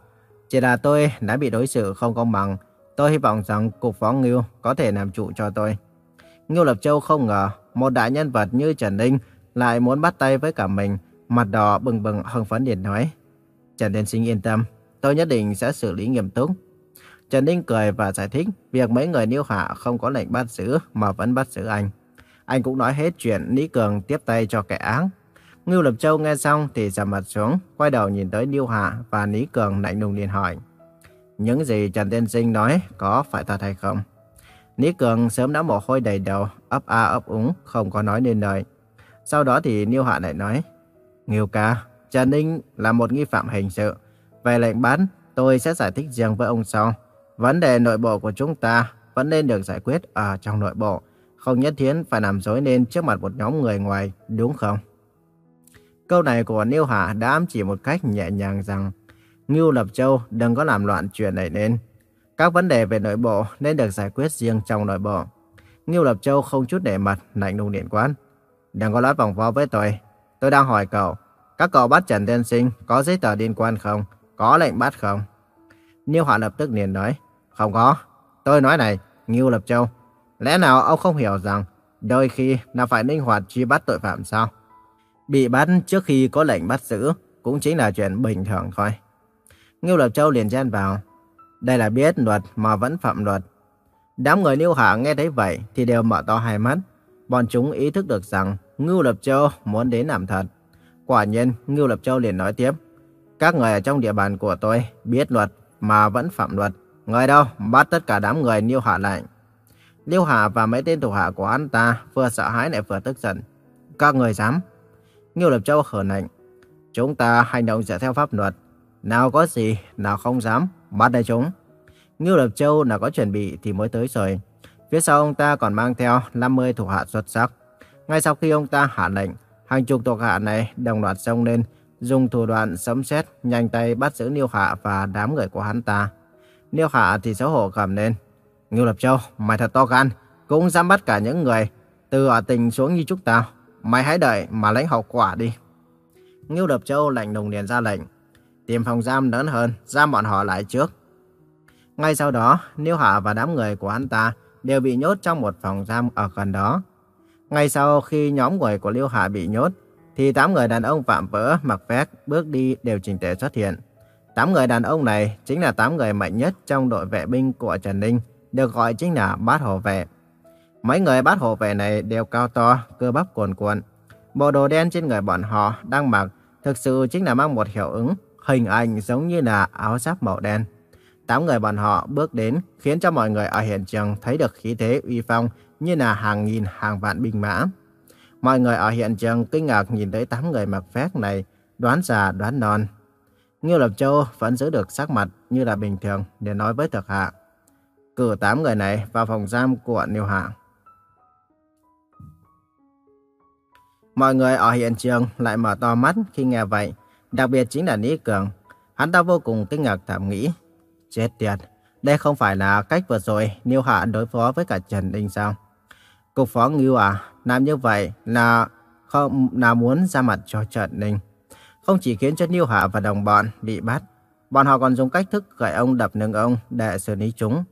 Chỉ là tôi đã bị đối xử không công bằng. Tôi hy vọng rằng Cục Phó Ngưu có thể làm chủ cho tôi. Ngưu Lập Châu không ngờ một đại nhân vật như Trần Ninh lại muốn bắt tay với cả mình, mặt đỏ bừng bừng hưng phấn điện nói. Trần Tiên Sinh yên tâm, tôi nhất định sẽ xử lý nghiêm túc. Trần Ninh cười và giải thích việc mấy người Niêu Hạ không có lệnh bắt giữ mà vẫn bắt giữ anh. Anh cũng nói hết chuyện Lý Cường tiếp tay cho kẻ ác. Ngưu Lập Châu nghe xong thì giảm mặt xuống, quay đầu nhìn tới Niêu Hạ và Lý Cường lạnh lùng liền hỏi. Những gì Trần Tiên Sinh nói có phải thật hay không? Lý Cường sớm đã mồ hôi đầy đầu, ấp a ấp úng, không có nói nên lời. Sau đó thì Niêu Hạ lại nói, Nghiêu ca, Trần Ninh là một nghi phạm hình sự. Về lệnh bắn, tôi sẽ giải thích riêng với ông sau. Vấn đề nội bộ của chúng ta vẫn nên được giải quyết ở trong nội bộ. Không nhất thiết phải làm dối nên trước mặt một nhóm người ngoài, đúng không? Câu này của Niêu Hạ đã ám chỉ một cách nhẹ nhàng rằng Ngưu Lập Châu đừng có làm loạn chuyện này nên. Các vấn đề về nội bộ nên được giải quyết riêng trong nội bộ. Ngưu Lập Châu không chút để mặt, lạnh lùng điện quán. Đừng có nói vòng vo với tôi. Tôi đang hỏi cậu, các cậu bắt Trần Tiên Sinh có giấy tờ liên quan không? Có lệnh bắt không? Niêu Hạ lập tức liền nói, không có. Tôi nói này, Ngưu Lập Châu, lẽ nào ông không hiểu rằng đôi khi là phải linh hoạt truy bắt tội phạm sao? Bị bắt trước khi có lệnh bắt giữ cũng chính là chuyện bình thường thôi. Ngưu Lập Châu liền chen vào, đây là biết luật mà vẫn phạm luật. Đám người Lưu Hạ nghe thấy vậy thì đều mở to hai mắt. Bọn chúng ý thức được rằng Ngưu Lập Châu muốn đến làm thật. Quả nhiên, Ngưu Lập Châu liền nói tiếp. Các người ở trong địa bàn của tôi biết luật mà vẫn phạm luật. Người đâu, bắt tất cả đám người Lưu Hạ lại. Liêu Hạ và mấy tên thủ hạ của anh ta vừa sợ hãi lại vừa tức giận. Các người dám? Ngưu Lập Châu hờn lạnh. Chúng ta hành động dựa theo pháp luật. Nào có gì, nào không dám, bắt lấy chúng. Ngưu Lập Châu đã có chuẩn bị thì mới tới rồi. Phía sau ông ta còn mang theo 50 thuộc hạ xuất sắc. Ngay sau khi ông ta hạ lệnh, hàng chục thuộc hạ này đồng loạt xông lên, dùng thủ đoạn sấm sét nhanh tay bắt giữ Niêu Hạ và đám người của hắn ta. Niêu Hạ thì xấu hổ gầm lên. Ngưu Lập Châu, mày thật to gan, cũng dám bắt cả những người từ ở tình xuống như chúng tao. Mày hãy đợi mà lấy hậu quả đi. Ngưu Lập Châu lạnh lùng liền ra lệnh. Tìm phòng giam lớn hơn, giam bọn họ lại trước. Ngay sau đó, Niêu Hạ và đám người của hắn ta đều bị nhốt trong một phòng giam ở gần đó. Ngay sau khi nhóm người của Liêu Hạ bị nhốt, thì tám người đàn ông phạm vỡ mặc vest bước đi đều chỉnh tề xuất hiện. Tám người đàn ông này chính là tám người mạnh nhất trong đội vệ binh của Trần Ninh, được gọi chính là bát hộ vệ. Mấy người bát hộ vệ này đều cao to, cơ bắp cuồn cuộn. Bộ đồ đen trên người bọn họ đang mặc thực sự chính là mang một hiệu ứng, hình ảnh giống như là áo giáp màu đen. Tám người bọn họ bước đến khiến cho mọi người ở hiện trường thấy được khí thế uy phong như là hàng nghìn hàng vạn binh mã. Mọi người ở hiện trường kinh ngạc nhìn thấy tám người mặc vest này, đoán già đoán non. Ngưu Lập Châu vẫn giữ được sắc mặt như là bình thường để nói với thực hạ. Cử tám người này vào phòng giam của Niêu Hạ. Mọi người ở hiện trường lại mở to mắt khi nghe vậy, đặc biệt chính là Lý Cường. Hắn ta vô cùng kinh ngạc thầm nghĩ. Chết tiệt, đây không phải là cách vừa rồi Niêu Hạ đối phó với cả Trần Đình sao? Cục phó Ngưu à, làm như vậy là không là muốn ra mặt cho Trần Đình, Không chỉ khiến cho Niêu Hạ và đồng bọn bị bắt, bọn họ còn dùng cách thức gậy ông đập nâng ông để xử lý chúng.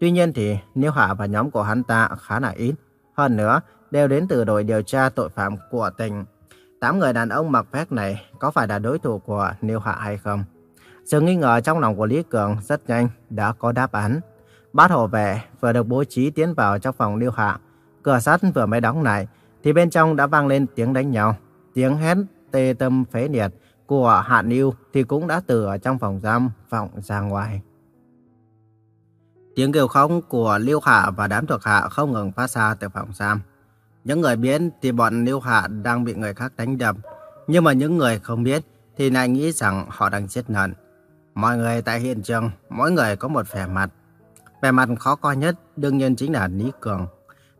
Tuy nhiên thì Niêu Hạ và nhóm của hắn ta khá là ít. Hơn nữa, đều đến từ đội điều tra tội phạm của tỉnh. Tám người đàn ông mặc vest này có phải là đối thủ của Niêu Hạ hay không? Sự nghi ngờ trong lòng của Lý Cường rất nhanh, đã có đáp án. Bát hộ vệ vừa được bố trí tiến vào trong phòng Niêu Hạ. Cửa sắt vừa mới đóng lại, thì bên trong đã vang lên tiếng đánh nhau. Tiếng hét tê tâm phế liệt của Hạ Niêu thì cũng đã từ ở trong phòng giam vọng ra ngoài. Tiếng kêu khóc của Liêu Hạ và đám thuộc hạ không ngừng phát ra từ phòng giam. Những người biết thì bọn Liêu Hạ đang bị người khác đánh đập, nhưng mà những người không biết thì lại nghĩ rằng họ đang chết nợn. Mọi người tại hiện trường, mỗi người có một vẻ mặt. Vẻ mặt khó coi nhất đương nhiên chính là Lý Cường.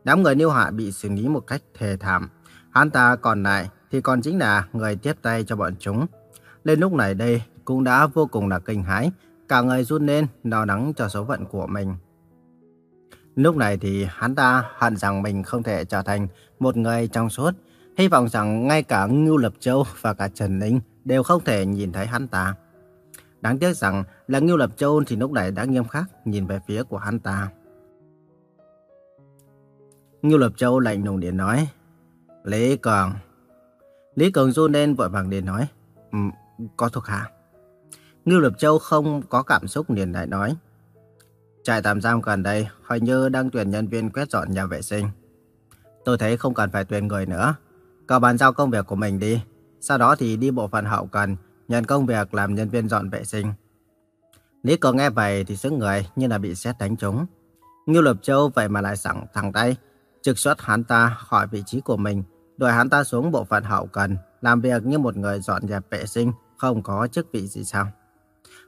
Đám người Niêu Hạ bị xử lý một cách thề thảm. Hắn ta còn lại thì còn chính là người tiếp tay cho bọn chúng. Lên lúc này đây cũng đã vô cùng là kinh hãi, cả người run lên, lo lắng cho số phận của mình. Lúc này thì hắn ta hận rằng mình không thể trở thành một người trong suốt, hy vọng rằng ngay cả Ngưu Lập Châu và cả Trần Ninh đều không thể nhìn thấy hắn ta. Đáng tiếc rằng là Ngưu Lập Châu thì lúc này đã nghiêm khắc nhìn về phía của hắn ta. Ngưu Lập Châu lạnh lùng điện nói, Lý Cường. Lý Cường run lên vội vàng điện nói, um, có thuộc hạ. Ngưu Lập Châu không có cảm xúc liền lại nói, Trại tạm giam gần đây hình như đang tuyển nhân viên quét dọn nhà vệ sinh. Tôi thấy không cần phải tuyển người nữa. Cậu bàn giao công việc của mình đi. Sau đó thì đi bộ phận hậu cần, nhận công việc làm nhân viên dọn vệ sinh. Lý Cường nghe vậy thì sững người như là bị sét đánh trúng. Ngưu Lập Châu vậy mà lại sẵn thẳng tay, trực xuất hắn ta khỏi vị trí của mình, đuổi hắn ta xuống bộ phận hậu cần, làm việc như một người dọn dẹp vệ sinh, không có chức vị gì sao.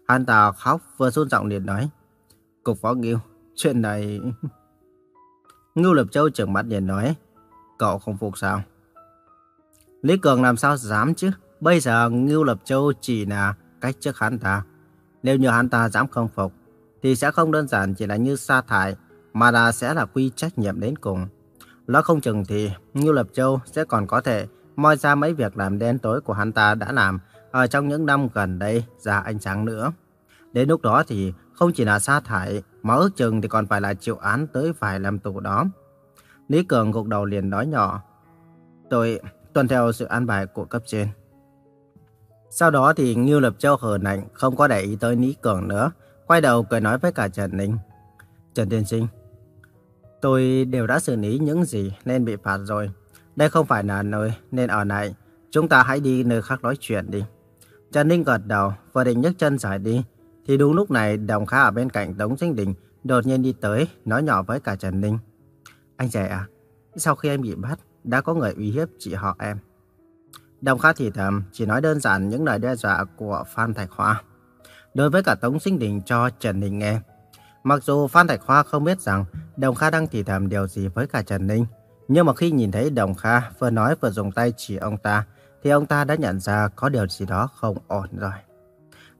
Hắn ta khóc vừa run giọng liền nói, Cục Phó Ngưu, chuyện này... [laughs] Ngưu Lập Châu trợn mắt nhìn nói, cậu không phục sao? Lý Cường làm sao dám chứ? Bây giờ Ngưu Lập Châu chỉ là cách trước hắn ta. Nếu như hắn ta dám không phục, thì sẽ không đơn giản chỉ là như sa thải, mà là sẽ là quy trách nhiệm đến cùng. Nó không chừng thì Ngưu Lập Châu sẽ còn có thể moi ra mấy việc làm đen tối của hắn ta đã làm ở trong những năm gần đây ra ánh sáng nữa. Đến lúc đó thì không chỉ là sa thải, mà ước chừng thì còn phải là chịu án tới vài năm tù đó. Lý Cường gục đầu liền nói nhỏ, tôi tuân theo sự an bài của cấp trên. Sau đó thì Ngưu Lập Châu hờ nạnh không có để ý tới Lý Cường nữa, quay đầu cười nói với cả Trần Ninh. Trần Tiên Sinh, tôi đều đã xử lý những gì nên bị phạt rồi. Đây không phải là nơi nên ở lại, chúng ta hãy đi nơi khác nói chuyện đi. Trần Ninh gật đầu, vừa định nhấc chân giải đi, thì đúng lúc này Đồng Kha ở bên cạnh Tống Sinh Đình đột nhiên đi tới, nói nhỏ với cả Trần Ninh. Anh rể à, sau khi em bị bắt, đã có người uy hiếp chị họ em. Đồng Kha thì thầm, chỉ nói đơn giản những lời đe dọa của Phan Thạch Hoa. Đối với cả Tống Sinh Đình cho Trần Ninh nghe. Mặc dù Phan Thạch Hoa không biết rằng Đồng Kha đang thì thầm điều gì với cả Trần Ninh, nhưng mà khi nhìn thấy Đồng Kha vừa nói vừa dùng tay chỉ ông ta, thì ông ta đã nhận ra có điều gì đó không ổn rồi.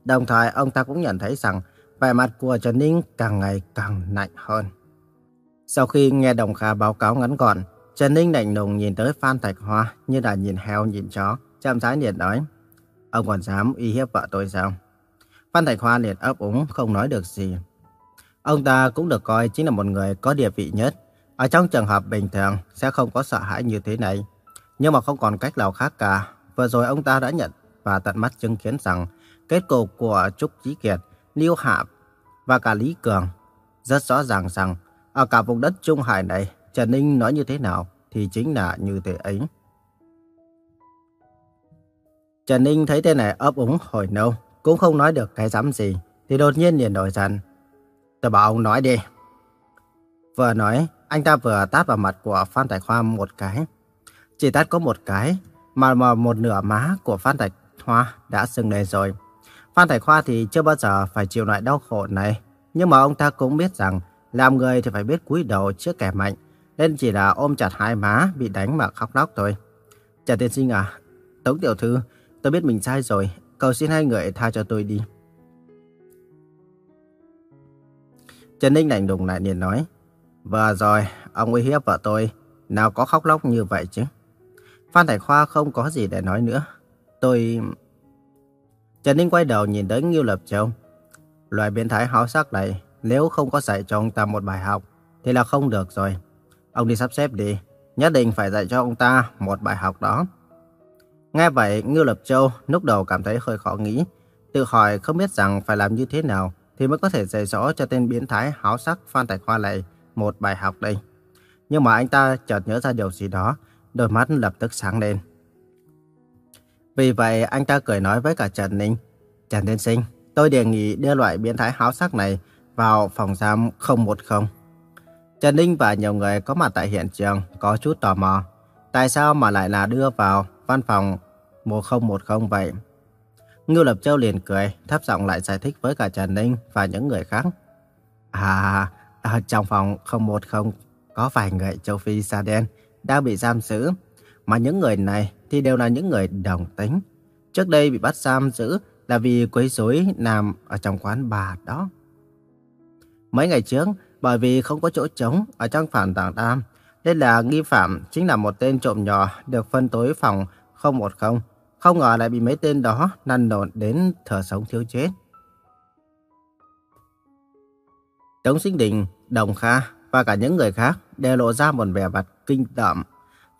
Đồng thời ông ta cũng nhận thấy rằng vẻ mặt của Trần Ninh càng ngày càng lạnh hơn. Sau khi nghe Đồng Kha báo cáo ngắn gọn, Trần Ninh lạnh lùng nhìn tới Phan Thạch Hoa như là nhìn heo nhìn chó, chậm rãi liền nói. Ông còn dám uy hiếp vợ tôi sao? Phan Thạch Hoa liền ấp úng không nói được gì. Ông ta cũng được coi chính là một người có địa vị nhất. Ở trong trường hợp bình thường sẽ không có sợ hãi như thế này. Nhưng mà không còn cách nào khác cả. Vừa rồi ông ta đã nhận và tận mắt chứng kiến rằng kết cục của Trúc Chí Kiệt, Liêu Hạ và cả Lý Cường rất rõ ràng rằng ở cả vùng đất Trung Hải này, Trần Ninh nói như thế nào thì chính là như thế ấy. Trần Ninh thấy tên này ấp úng hồi lâu, cũng không nói được cái dám gì, thì đột nhiên liền nổi giận. Tôi bảo ông nói đi. Vừa nói, anh ta vừa tát vào mặt của Phan Tài Khoa một cái. Chỉ tát có một cái, mà, mà một nửa má của Phan Tài Hoa đã sưng lên rồi. Phan Thải Khoa thì chưa bao giờ phải chịu loại đau khổ này. Nhưng mà ông ta cũng biết rằng làm người thì phải biết cúi đầu trước kẻ mạnh. Nên chỉ là ôm chặt hai má bị đánh mà khóc lóc thôi. Trần Tiên Sinh à, Tống Tiểu Thư, tôi biết mình sai rồi. Cầu xin hai người tha cho tôi đi. Trần Ninh lạnh đùng lại liền nói. Vừa rồi, ông uy hiếp vợ tôi. Nào có khóc lóc như vậy chứ. Phan Thải Khoa không có gì để nói nữa. Tôi... Trần Ninh quay đầu nhìn tới Ngưu Lập Châu. Loại biến thái háo sắc này, nếu không có dạy cho ông ta một bài học, thì là không được rồi. Ông đi sắp xếp đi, nhất định phải dạy cho ông ta một bài học đó. Nghe vậy, Ngưu Lập Châu lúc đầu cảm thấy hơi khó nghĩ, tự hỏi không biết rằng phải làm như thế nào thì mới có thể dạy rõ cho tên biến thái háo sắc Phan Tài Khoa này một bài học đây. Nhưng mà anh ta chợt nhớ ra điều gì đó, đôi mắt lập tức sáng lên. Vì vậy anh ta cười nói với cả Trần Ninh. Trần Tiên Sinh, tôi đề nghị đưa loại biến thái háo sắc này vào phòng giam 010. Trần Ninh và nhiều người có mặt tại hiện trường có chút tò mò. Tại sao mà lại là đưa vào văn phòng 1010 vậy? Ngưu Lập Châu liền cười, thấp giọng lại giải thích với cả Trần Ninh và những người khác. À, ở trong phòng 010 có vài người châu Phi da đen đang bị giam giữ. Mà những người này thì đều là những người đồng tính. Trước đây bị bắt giam giữ là vì quấy rối nằm ở trong quán bà đó. Mấy ngày trước, bởi vì không có chỗ trống ở trong phản tàng đam, nên là nghi phạm chính là một tên trộm nhỏ được phân tối phòng 010. Không ngờ lại bị mấy tên đó năn nộn đến thở sống thiếu chết. Tống Sinh Đình, Đồng Kha và cả những người khác đều lộ ra một vẻ mặt kinh tởm.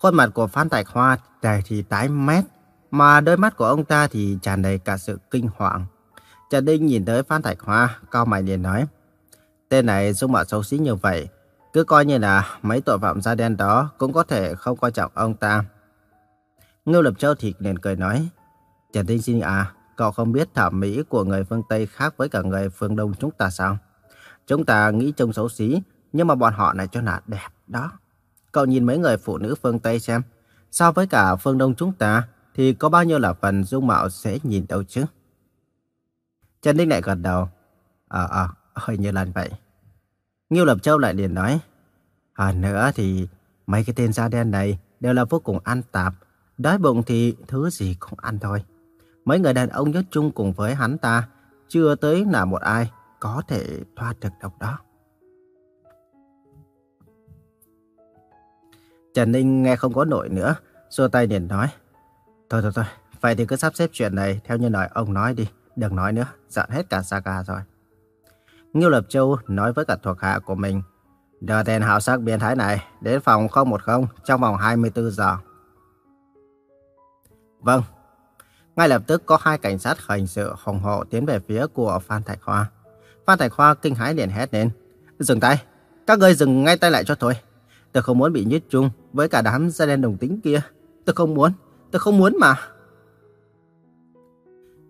Khuôn mặt của Phan Tài Hoa đầy thì tái mét, mà đôi mắt của ông ta thì tràn đầy cả sự kinh hoàng. Trần Đinh nhìn tới Phan Thạch Hoa, cao mày liền nói. Tên này dung mạo xấu xí như vậy, cứ coi như là mấy tội phạm da đen đó cũng có thể không coi trọng ông ta. Ngưu Lập Châu thì liền cười nói, Trần Đinh xin à, cậu không biết thẩm mỹ của người phương Tây khác với cả người phương Đông chúng ta sao? Chúng ta nghĩ trông xấu xí, nhưng mà bọn họ này cho là đẹp đó. Cậu nhìn mấy người phụ nữ phương Tây xem, so với cả phương Đông chúng ta thì có bao nhiêu là phần dung mạo sẽ nhìn đâu chứ? Trần Ninh lại gật đầu. Ờ, ờ, hơi như là vậy. Nghiêu Lập Châu lại liền nói. Hơn nữa thì mấy cái tên da đen này đều là vô cùng ăn tạp. Đói bụng thì thứ gì cũng ăn thôi. Mấy người đàn ông nhất chung cùng với hắn ta chưa tới là một ai có thể thoát được độc đó. Trần Ninh nghe không có nổi nữa, xua tay liền nói. Thôi thôi thôi, vậy thì cứ sắp xếp chuyện này theo như lời ông nói đi, đừng nói nữa, giận hết cả Saga rồi. Ngưu Lập Châu nói với cả thuộc hạ của mình, đưa tên hào sắc biến thái này đến phòng 010 trong vòng 24 giờ. Vâng. Ngay lập tức có hai cảnh sát hình sự hùng hộ tiến về phía của Phan Thạch Hoa. Phan Thạch Hoa kinh hãi liền hét lên. Dừng tay, các ngươi dừng ngay tay lại cho tôi. Tôi không muốn bị nhốt chung với cả đám da đen đồng tính kia. Tôi không muốn, tôi không muốn mà.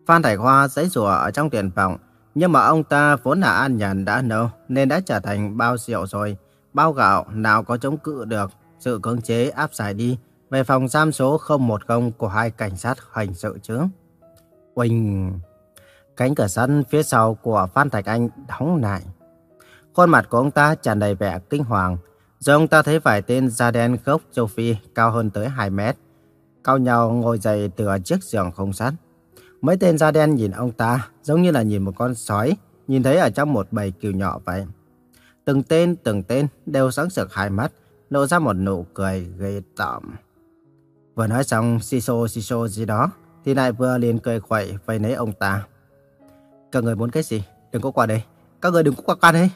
Phan Thạch Hoa giấy rùa ở trong tiền phòng, nhưng mà ông ta vốn là an nhàn đã nâu nên đã trở thành bao rượu rồi. Bao gạo nào có chống cự được sự cưỡng chế áp giải đi về phòng giam số 010 của hai cảnh sát hành sự chứ. quỳnh Cánh cửa sắt phía sau của Phan Thạch Anh đóng lại. Khuôn mặt của ông ta tràn đầy vẻ kinh hoàng. Rồi ông ta thấy vài tên da đen gốc châu Phi cao hơn tới 2 mét. Cao nhau ngồi dậy từ chiếc giường không sắt. Mấy tên da đen nhìn ông ta giống như là nhìn một con sói, nhìn thấy ở trong một bầy cừu nhỏ vậy. Từng tên, từng tên đều sáng sực hai mắt, lộ ra một nụ cười ghê tởm. Vừa nói xong xì xô xì xô gì đó, thì lại vừa liền cười khuẩy vây lấy ông ta. Các người muốn cái gì? Đừng có qua đây. Các người đừng có qua qua đây.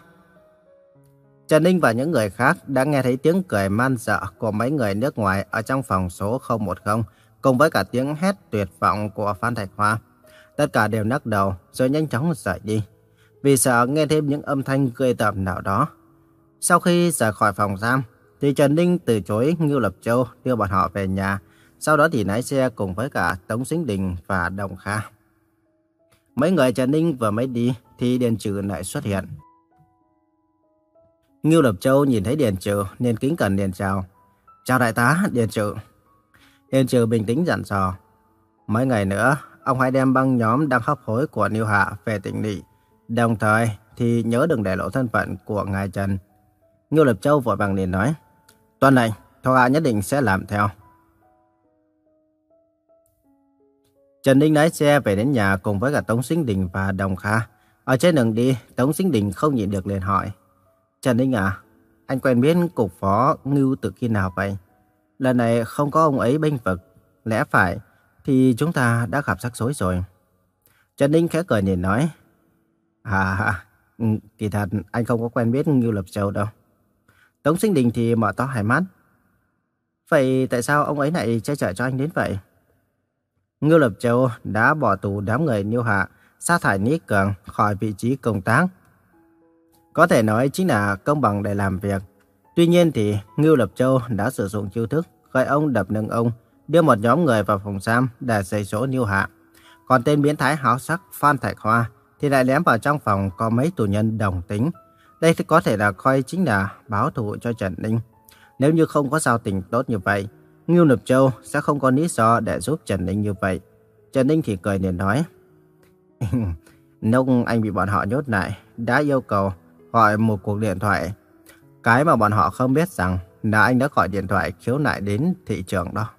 Trần Ninh và những người khác đã nghe thấy tiếng cười man dợ của mấy người nước ngoài ở trong phòng số 010, cùng với cả tiếng hét tuyệt vọng của Phan Thạch Hoa. Tất cả đều nắc đầu rồi nhanh chóng rời đi, vì sợ nghe thêm những âm thanh gây tởm nào đó. Sau khi rời khỏi phòng giam, thì Trần Ninh từ chối Ngưu Lập Châu đưa bọn họ về nhà, sau đó thì lái xe cùng với cả Tống Sinh Đình và Đồng Kha. Mấy người Trần Ninh vừa mới đi thì Điền Trừ lại xuất hiện. Ngưu Lập Châu nhìn thấy Điền Trừ nên kính cẩn Điền chào. Chào đại tá Điền Trừ. Điền Trừ bình tĩnh dặn dò. Mấy ngày nữa, ông hãy đem băng nhóm đang hấp hối của Niêu Hạ về tỉnh Nị. Đồng thời thì nhớ đừng để lộ thân phận của ngài Trần. Ngưu Lập Châu vội vàng liền nói. Tuần này, thuộc hạ nhất định sẽ làm theo. Trần Ninh lái xe về đến nhà cùng với cả Tống Sinh Đình và Đồng Kha. Ở trên đường đi, Tống Sinh Đình không nhịn được liền hỏi. Trần Ninh à, anh quen biết cục phó Ngưu từ khi nào vậy? Lần này không có ông ấy bênh vực, lẽ phải thì chúng ta đã gặp rắc rối rồi. Trần Ninh khẽ cười nhìn nói. À, ừ, kỳ thật anh không có quen biết Ngưu Lập Châu đâu. Tống Sinh Đình thì mở to hai mắt. Vậy tại sao ông ấy lại che chở cho anh đến vậy? Ngưu Lập Châu đã bỏ tù đám người Niêu Hạ, sa thải Ní Cường khỏi vị trí công tác. Có thể nói chính là công bằng để làm việc. Tuy nhiên thì Ngưu Lập Châu đã sử dụng chiêu thức gọi ông đập nâng ông, đưa một nhóm người vào phòng giam để dạy dỗ Niêu Hạ. Còn tên biến thái háo sắc Phan Thạch Hoa thì lại lém vào trong phòng có mấy tù nhân đồng tính. Đây thì có thể là coi chính là báo thù cho Trần Ninh. Nếu như không có giao tình tốt như vậy, Ngưu Lập Châu sẽ không có lý do để giúp Trần Ninh như vậy. Trần Ninh thì cười liền nói. [laughs] Lúc anh bị bọn họ nhốt lại, đã yêu cầu gọi một cuộc điện thoại. Cái mà bọn họ không biết rằng là anh đã gọi điện thoại khiếu nại đến thị trường đó.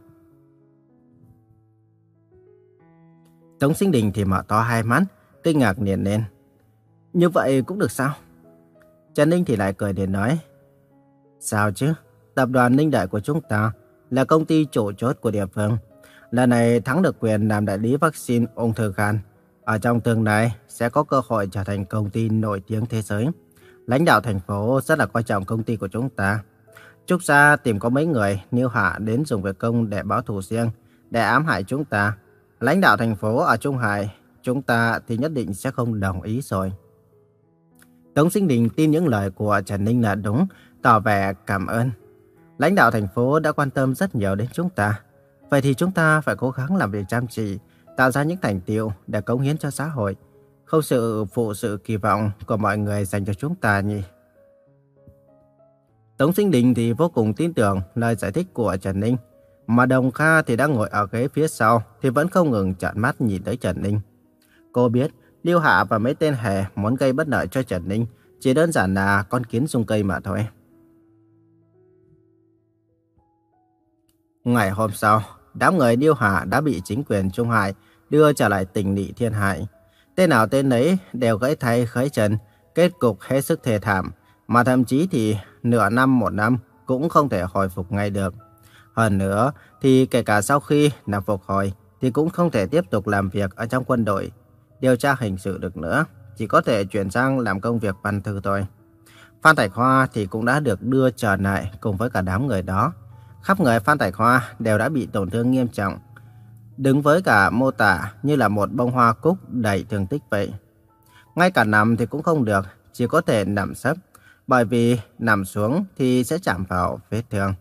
Tống Sinh Đình thì mở to hai mắt, kinh ngạc liền lên. Như vậy cũng được sao? Trần Ninh thì lại cười để nói. Sao chứ? Tập đoàn Ninh Đại của chúng ta là công ty chủ chốt của địa phương. Lần này thắng được quyền làm đại lý vaccine ung thư gan. Ở trong tương lai sẽ có cơ hội trở thành công ty nổi tiếng thế giới. Lãnh đạo thành phố rất là coi trọng công ty của chúng ta. Trúc Gia tìm có mấy người Niêu Hạ đến dùng việc công để báo thù riêng, để ám hại chúng ta. Lãnh đạo thành phố ở Trung Hải, chúng ta thì nhất định sẽ không đồng ý rồi. Tống Sinh Đình tin những lời của Trần Ninh là đúng, tỏ vẻ cảm ơn. Lãnh đạo thành phố đã quan tâm rất nhiều đến chúng ta. Vậy thì chúng ta phải cố gắng làm việc chăm chỉ, tạo ra những thành tiệu để cống hiến cho xã hội, không sự phụ sự kỳ vọng của mọi người dành cho chúng ta nhỉ. Tống Sinh Đình thì vô cùng tin tưởng lời giải thích của Trần Ninh. Mà Đồng Kha thì đang ngồi ở ghế phía sau thì vẫn không ngừng trợn mắt nhìn tới Trần Ninh. Cô biết Lưu Hạ và mấy tên hề muốn gây bất lợi cho Trần Ninh chỉ đơn giản là con kiến dung cây mà thôi. Ngày hôm sau, đám người Lưu Hạ đã bị chính quyền Trung Hải đưa trở lại tỉnh Nị Thiên Hải. Tên nào tên nấy đều gãy tay khởi chân, kết cục hết sức thê thảm, mà thậm chí thì nửa năm một năm cũng không thể hồi phục ngay được. Hơn nữa thì kể cả sau khi nạp phục hồi thì cũng không thể tiếp tục làm việc ở trong quân đội, điều tra hình sự được nữa, chỉ có thể chuyển sang làm công việc văn thư thôi. Phan Tài Khoa thì cũng đã được đưa trở lại cùng với cả đám người đó. Khắp người Phan Tài Khoa đều đã bị tổn thương nghiêm trọng, đứng với cả mô tả như là một bông hoa cúc đầy thương tích vậy. Ngay cả nằm thì cũng không được, chỉ có thể nằm sấp, bởi vì nằm xuống thì sẽ chạm vào vết thương.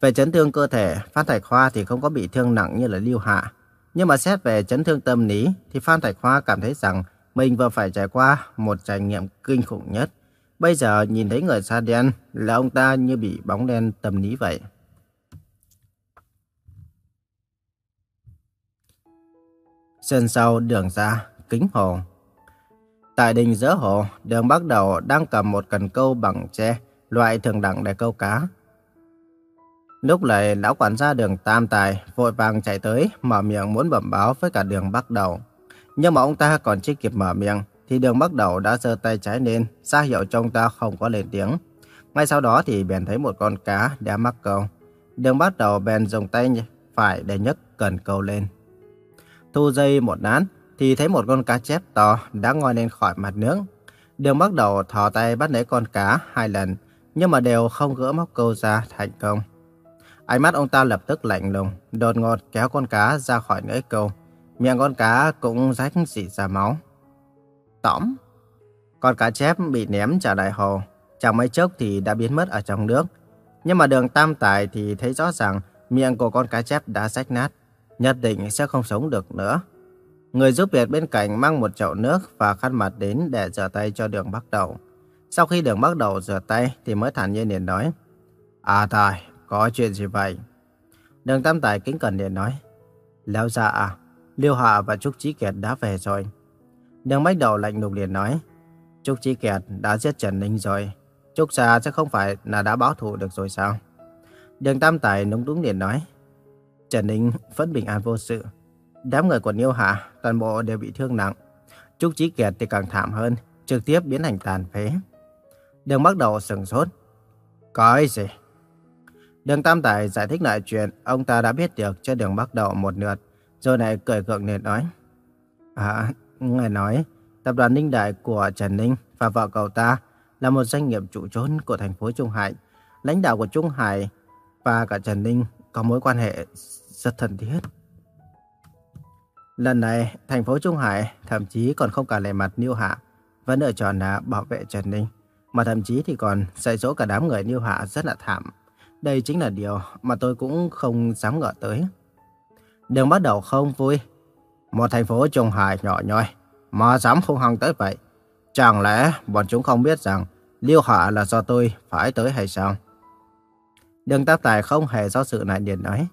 Về chấn thương cơ thể, Phan Thạch Khoa thì không có bị thương nặng như là Lưu Hạ. Nhưng mà xét về chấn thương tâm lý thì Phan Thạch Khoa cảm thấy rằng mình vừa phải trải qua một trải nghiệm kinh khủng nhất. Bây giờ nhìn thấy người da đen là ông ta như bị bóng đen tâm lý vậy. Sân sau đường ra, kính hồ. Tại đình giữa hồ, đường bắt đầu đang cầm một cần câu bằng tre, loại thường đẳng để câu cá. Lúc này, lão quản gia đường Tam Tài vội vàng chạy tới, mở miệng muốn bẩm báo với cả đường bắt đầu. Nhưng mà ông ta còn chưa kịp mở miệng, thì đường bắt đầu đã giơ tay trái lên, ra hiệu cho ông ta không có lên tiếng. Ngay sau đó thì bèn thấy một con cá đã mắc câu. Đường bắt đầu bèn dùng tay phải để nhấc cần câu lên. Thu dây một nán, thì thấy một con cá chép to đã ngoi lên khỏi mặt nước. Đường bắt đầu thò tay bắt lấy con cá hai lần, nhưng mà đều không gỡ móc câu ra thành công. Ánh mắt ông ta lập tức lạnh lùng, đột ngột kéo con cá ra khỏi lưỡi câu. Miệng con cá cũng rách dị ra máu. Tóm! Con cá chép bị ném trả lại hồ. Chẳng mấy chốc thì đã biến mất ở trong nước. Nhưng mà đường tam tài thì thấy rõ ràng miệng của con cá chép đã rách nát. Nhất định sẽ không sống được nữa. Người giúp việc bên cạnh mang một chậu nước và khăn mặt đến để rửa tay cho đường bắt đầu. Sau khi đường bắt đầu rửa tay thì mới thản nhiên liền nói. À tài, có chuyện gì vậy? Đường Tam Tài kính cẩn liền nói. Lão già à, Liêu Hạ và Trúc Chí Kiệt đã về rồi. Đường bắt Đầu lạnh lùng liền nói. Trúc Chí Kiệt đã giết Trần Ninh rồi. Trúc Gia sẽ không phải là đã báo thù được rồi sao? Đường Tam Tài núng đúng liền nói. Trần Ninh vẫn bình an vô sự. Đám người của Niêu Hạ toàn bộ đều bị thương nặng. Trúc Chí Kiệt thì càng thảm hơn, trực tiếp biến thành tàn phế. Đường Bắc Đầu sừng sốt. Có ý gì? Đường Tam Tài giải thích lại chuyện ông ta đã biết được cho đường bắt đầu một lượt, rồi lại cười gượng nền nói. À, ngài nói, tập đoàn Ninh Đại của Trần Ninh và vợ cậu ta là một doanh nghiệp trụ chốt của thành phố Trung Hải. Lãnh đạo của Trung Hải và cả Trần Ninh có mối quan hệ rất thân thiết. Lần này, thành phố Trung Hải thậm chí còn không cả lề mặt Niêu Hạ, vẫn lựa chọn là bảo vệ Trần Ninh, mà thậm chí thì còn dạy dỗ cả đám người Niêu Hạ rất là thảm. Đây chính là điều mà tôi cũng không dám ngờ tới. Đường bắt đầu không vui. Một thành phố Trung Hải nhỏ nhoi mà dám hung hăng tới vậy. Chẳng lẽ bọn chúng không biết rằng Liêu Hạ là do tôi phải tới hay sao? Đường tác tài không hề do sự này điện nói.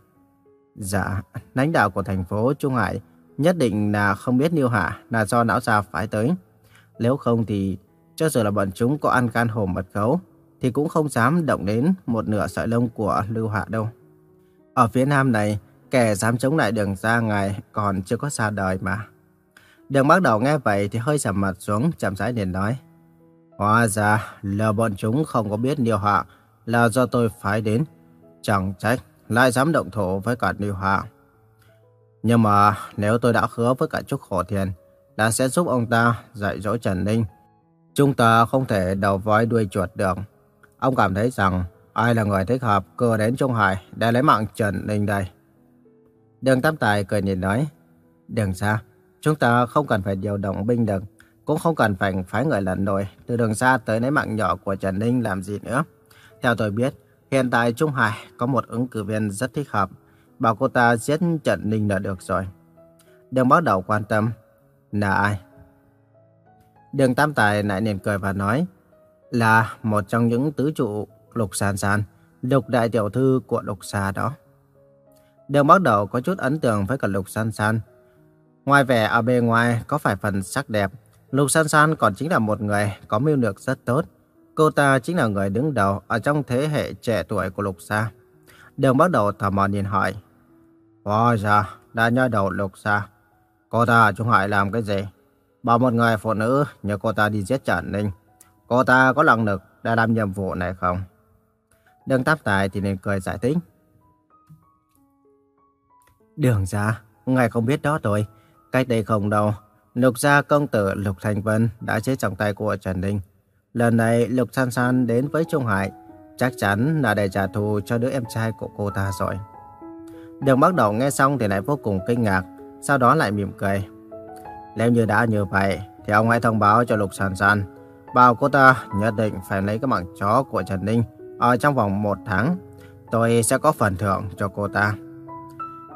Dạ, lãnh đạo của thành phố Trung Hải nhất định là không biết Niêu Hạ là do não già phải tới. Nếu không thì cho dù là bọn chúng có ăn can hồn mật gấu thì cũng không dám động đến một nửa sợi lông của Lưu Hạ đâu. Ở phía nam này, kẻ dám chống lại đường ra ngài còn chưa có xa đời mà. Đường bắt đầu nghe vậy thì hơi sầm mặt xuống, chậm rãi liền nói. Hóa ra là bọn chúng không có biết Lưu Hạ là do tôi phái đến. Chẳng trách lại dám động thổ với cả Lưu Hạ. Nhưng mà nếu tôi đã hứa với cả Trúc Khổ Thiền là sẽ giúp ông ta dạy dỗ Trần Ninh, chúng ta không thể đầu voi đuôi chuột được. Ông cảm thấy rằng ai là người thích hợp cưa đến Trung Hải để lấy mạng Trần Ninh đây? Đường Tam Tài cười nhìn nói, Đừng xa, chúng ta không cần phải điều động binh được, cũng không cần phải phái người lần nổi từ đường xa tới lấy mạng nhỏ của Trần Ninh làm gì nữa. Theo tôi biết, hiện tại Trung Hải có một ứng cử viên rất thích hợp. Bảo cô ta giết Trần Ninh là được rồi. Đường bắt đầu quan tâm. Là ai? Đường Tam Tài lại liền cười và nói. Là một trong những tứ trụ Lục San San, lục đại tiểu thư của Lục xà đó. Đường bắt đầu có chút ấn tượng với cả Lục San San. Ngoài vẻ ở bề ngoài có phải phần sắc đẹp, Lục San San còn chính là một người có mưu lược rất tốt. Cô ta chính là người đứng đầu ở trong thế hệ trẻ tuổi của Lục Sa. Đường bắt đầu thầm mò nhìn hỏi. Hóa ra, đã nhớ đầu Lục Sa. Cô ta ở Trung Hải làm cái gì? Bảo một người phụ nữ nhờ cô ta đi giết Trần Ninh. Cô ta có năng lực để làm nhiệm vụ này không? Đường táp Tài thì nên cười giải thích. Đường ra, ngài không biết đó rồi. Cách đây không đâu, Lục gia công tử Lục Thành Vân đã chết trong tay của Trần Ninh. Lần này Lục San San đến với Trung Hải, chắc chắn là để trả thù cho đứa em trai của cô ta rồi. Đường bắt đầu nghe xong thì lại vô cùng kinh ngạc, sau đó lại mỉm cười. Nếu như đã như vậy, thì ông hãy thông báo cho Lục San San, bảo cô ta nhất định phải lấy cái mạng chó của Trần Ninh ở trong vòng một tháng. Tôi sẽ có phần thưởng cho cô ta.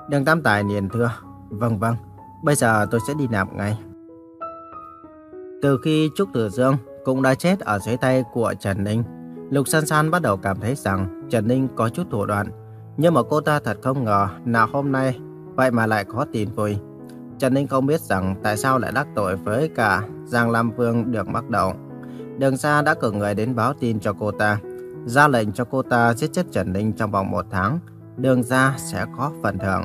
Đường Tam Tài liền thưa, vâng vâng, bây giờ tôi sẽ đi nạp ngay. Từ khi Trúc Tử Dương cũng đã chết ở dưới tay của Trần Ninh, Lục San San bắt đầu cảm thấy rằng Trần Ninh có chút thủ đoạn. Nhưng mà cô ta thật không ngờ nào hôm nay vậy mà lại có tin vui. Trần Ninh không biết rằng tại sao lại đắc tội với cả Giang Lam Vương được bắt đầu. Đường Sa đã cử người đến báo tin cho cô ta, ra lệnh cho cô ta giết chết Trần Ninh trong vòng một tháng. Đường Gia sẽ có phần thưởng.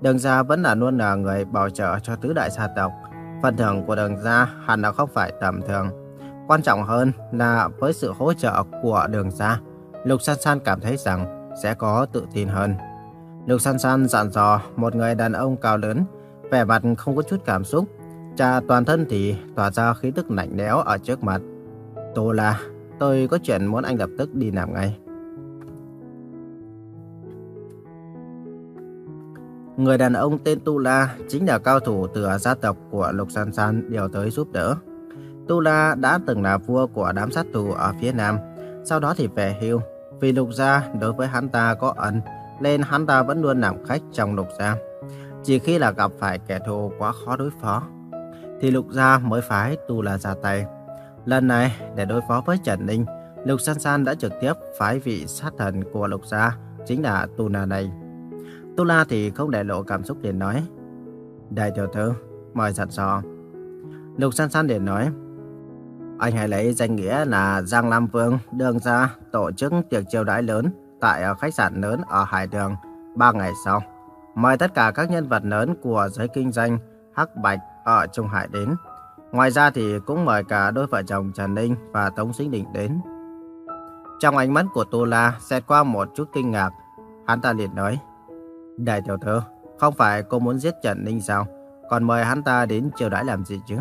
Đường Gia vẫn là luôn là người bảo trợ cho tứ đại gia tộc. Phần thưởng của Đường Gia hẳn là không phải tầm thường. Quan trọng hơn là với sự hỗ trợ của Đường Gia, Lục San San cảm thấy rằng sẽ có tự tin hơn. Lục San San dặn dò một người đàn ông cao lớn, vẻ mặt không có chút cảm xúc. Cha toàn thân thì tỏa ra khí tức lạnh lẽo ở trước mặt. Tô La, tôi có chuyện muốn anh lập tức đi làm ngay. Người đàn ông tên Tu La chính là cao thủ từ gia tộc của Lục San San điều tới giúp đỡ. Tula đã từng là vua của đám sát thủ ở phía Nam, sau đó thì về hưu. Vì Lục Gia đối với hắn ta có ân, nên hắn ta vẫn luôn làm khách trong Lục Gia. Chỉ khi là gặp phải kẻ thù quá khó đối phó, thì Lục Gia mới phái Tula ra tay. Lần này, để đối phó với Trần Ninh, Lục San San đã trực tiếp phái vị sát thần của Lục Gia, chính là Tula này. Tula thì không để lộ cảm xúc liền nói. Đại tiểu thư, mời dặn dò. Lục San San liền nói. Anh hãy lấy danh nghĩa là Giang Lam Vương đương ra tổ chức tiệc chiêu đãi lớn tại ờ, khách sạn lớn ở Hải Đường ba ngày sau. Mời tất cả các nhân vật lớn của giới kinh doanh Hắc Bạch ở Trung Hải đến. Ngoài ra thì cũng mời cả đôi vợ chồng Trần Ninh và Tống Sinh Định đến. Trong ánh mắt của Tu La xẹt qua một chút kinh ngạc, hắn ta liền nói. Đại tiểu thư, không phải cô muốn giết Trần Ninh sao? Còn mời hắn ta đến chiêu đãi làm gì chứ?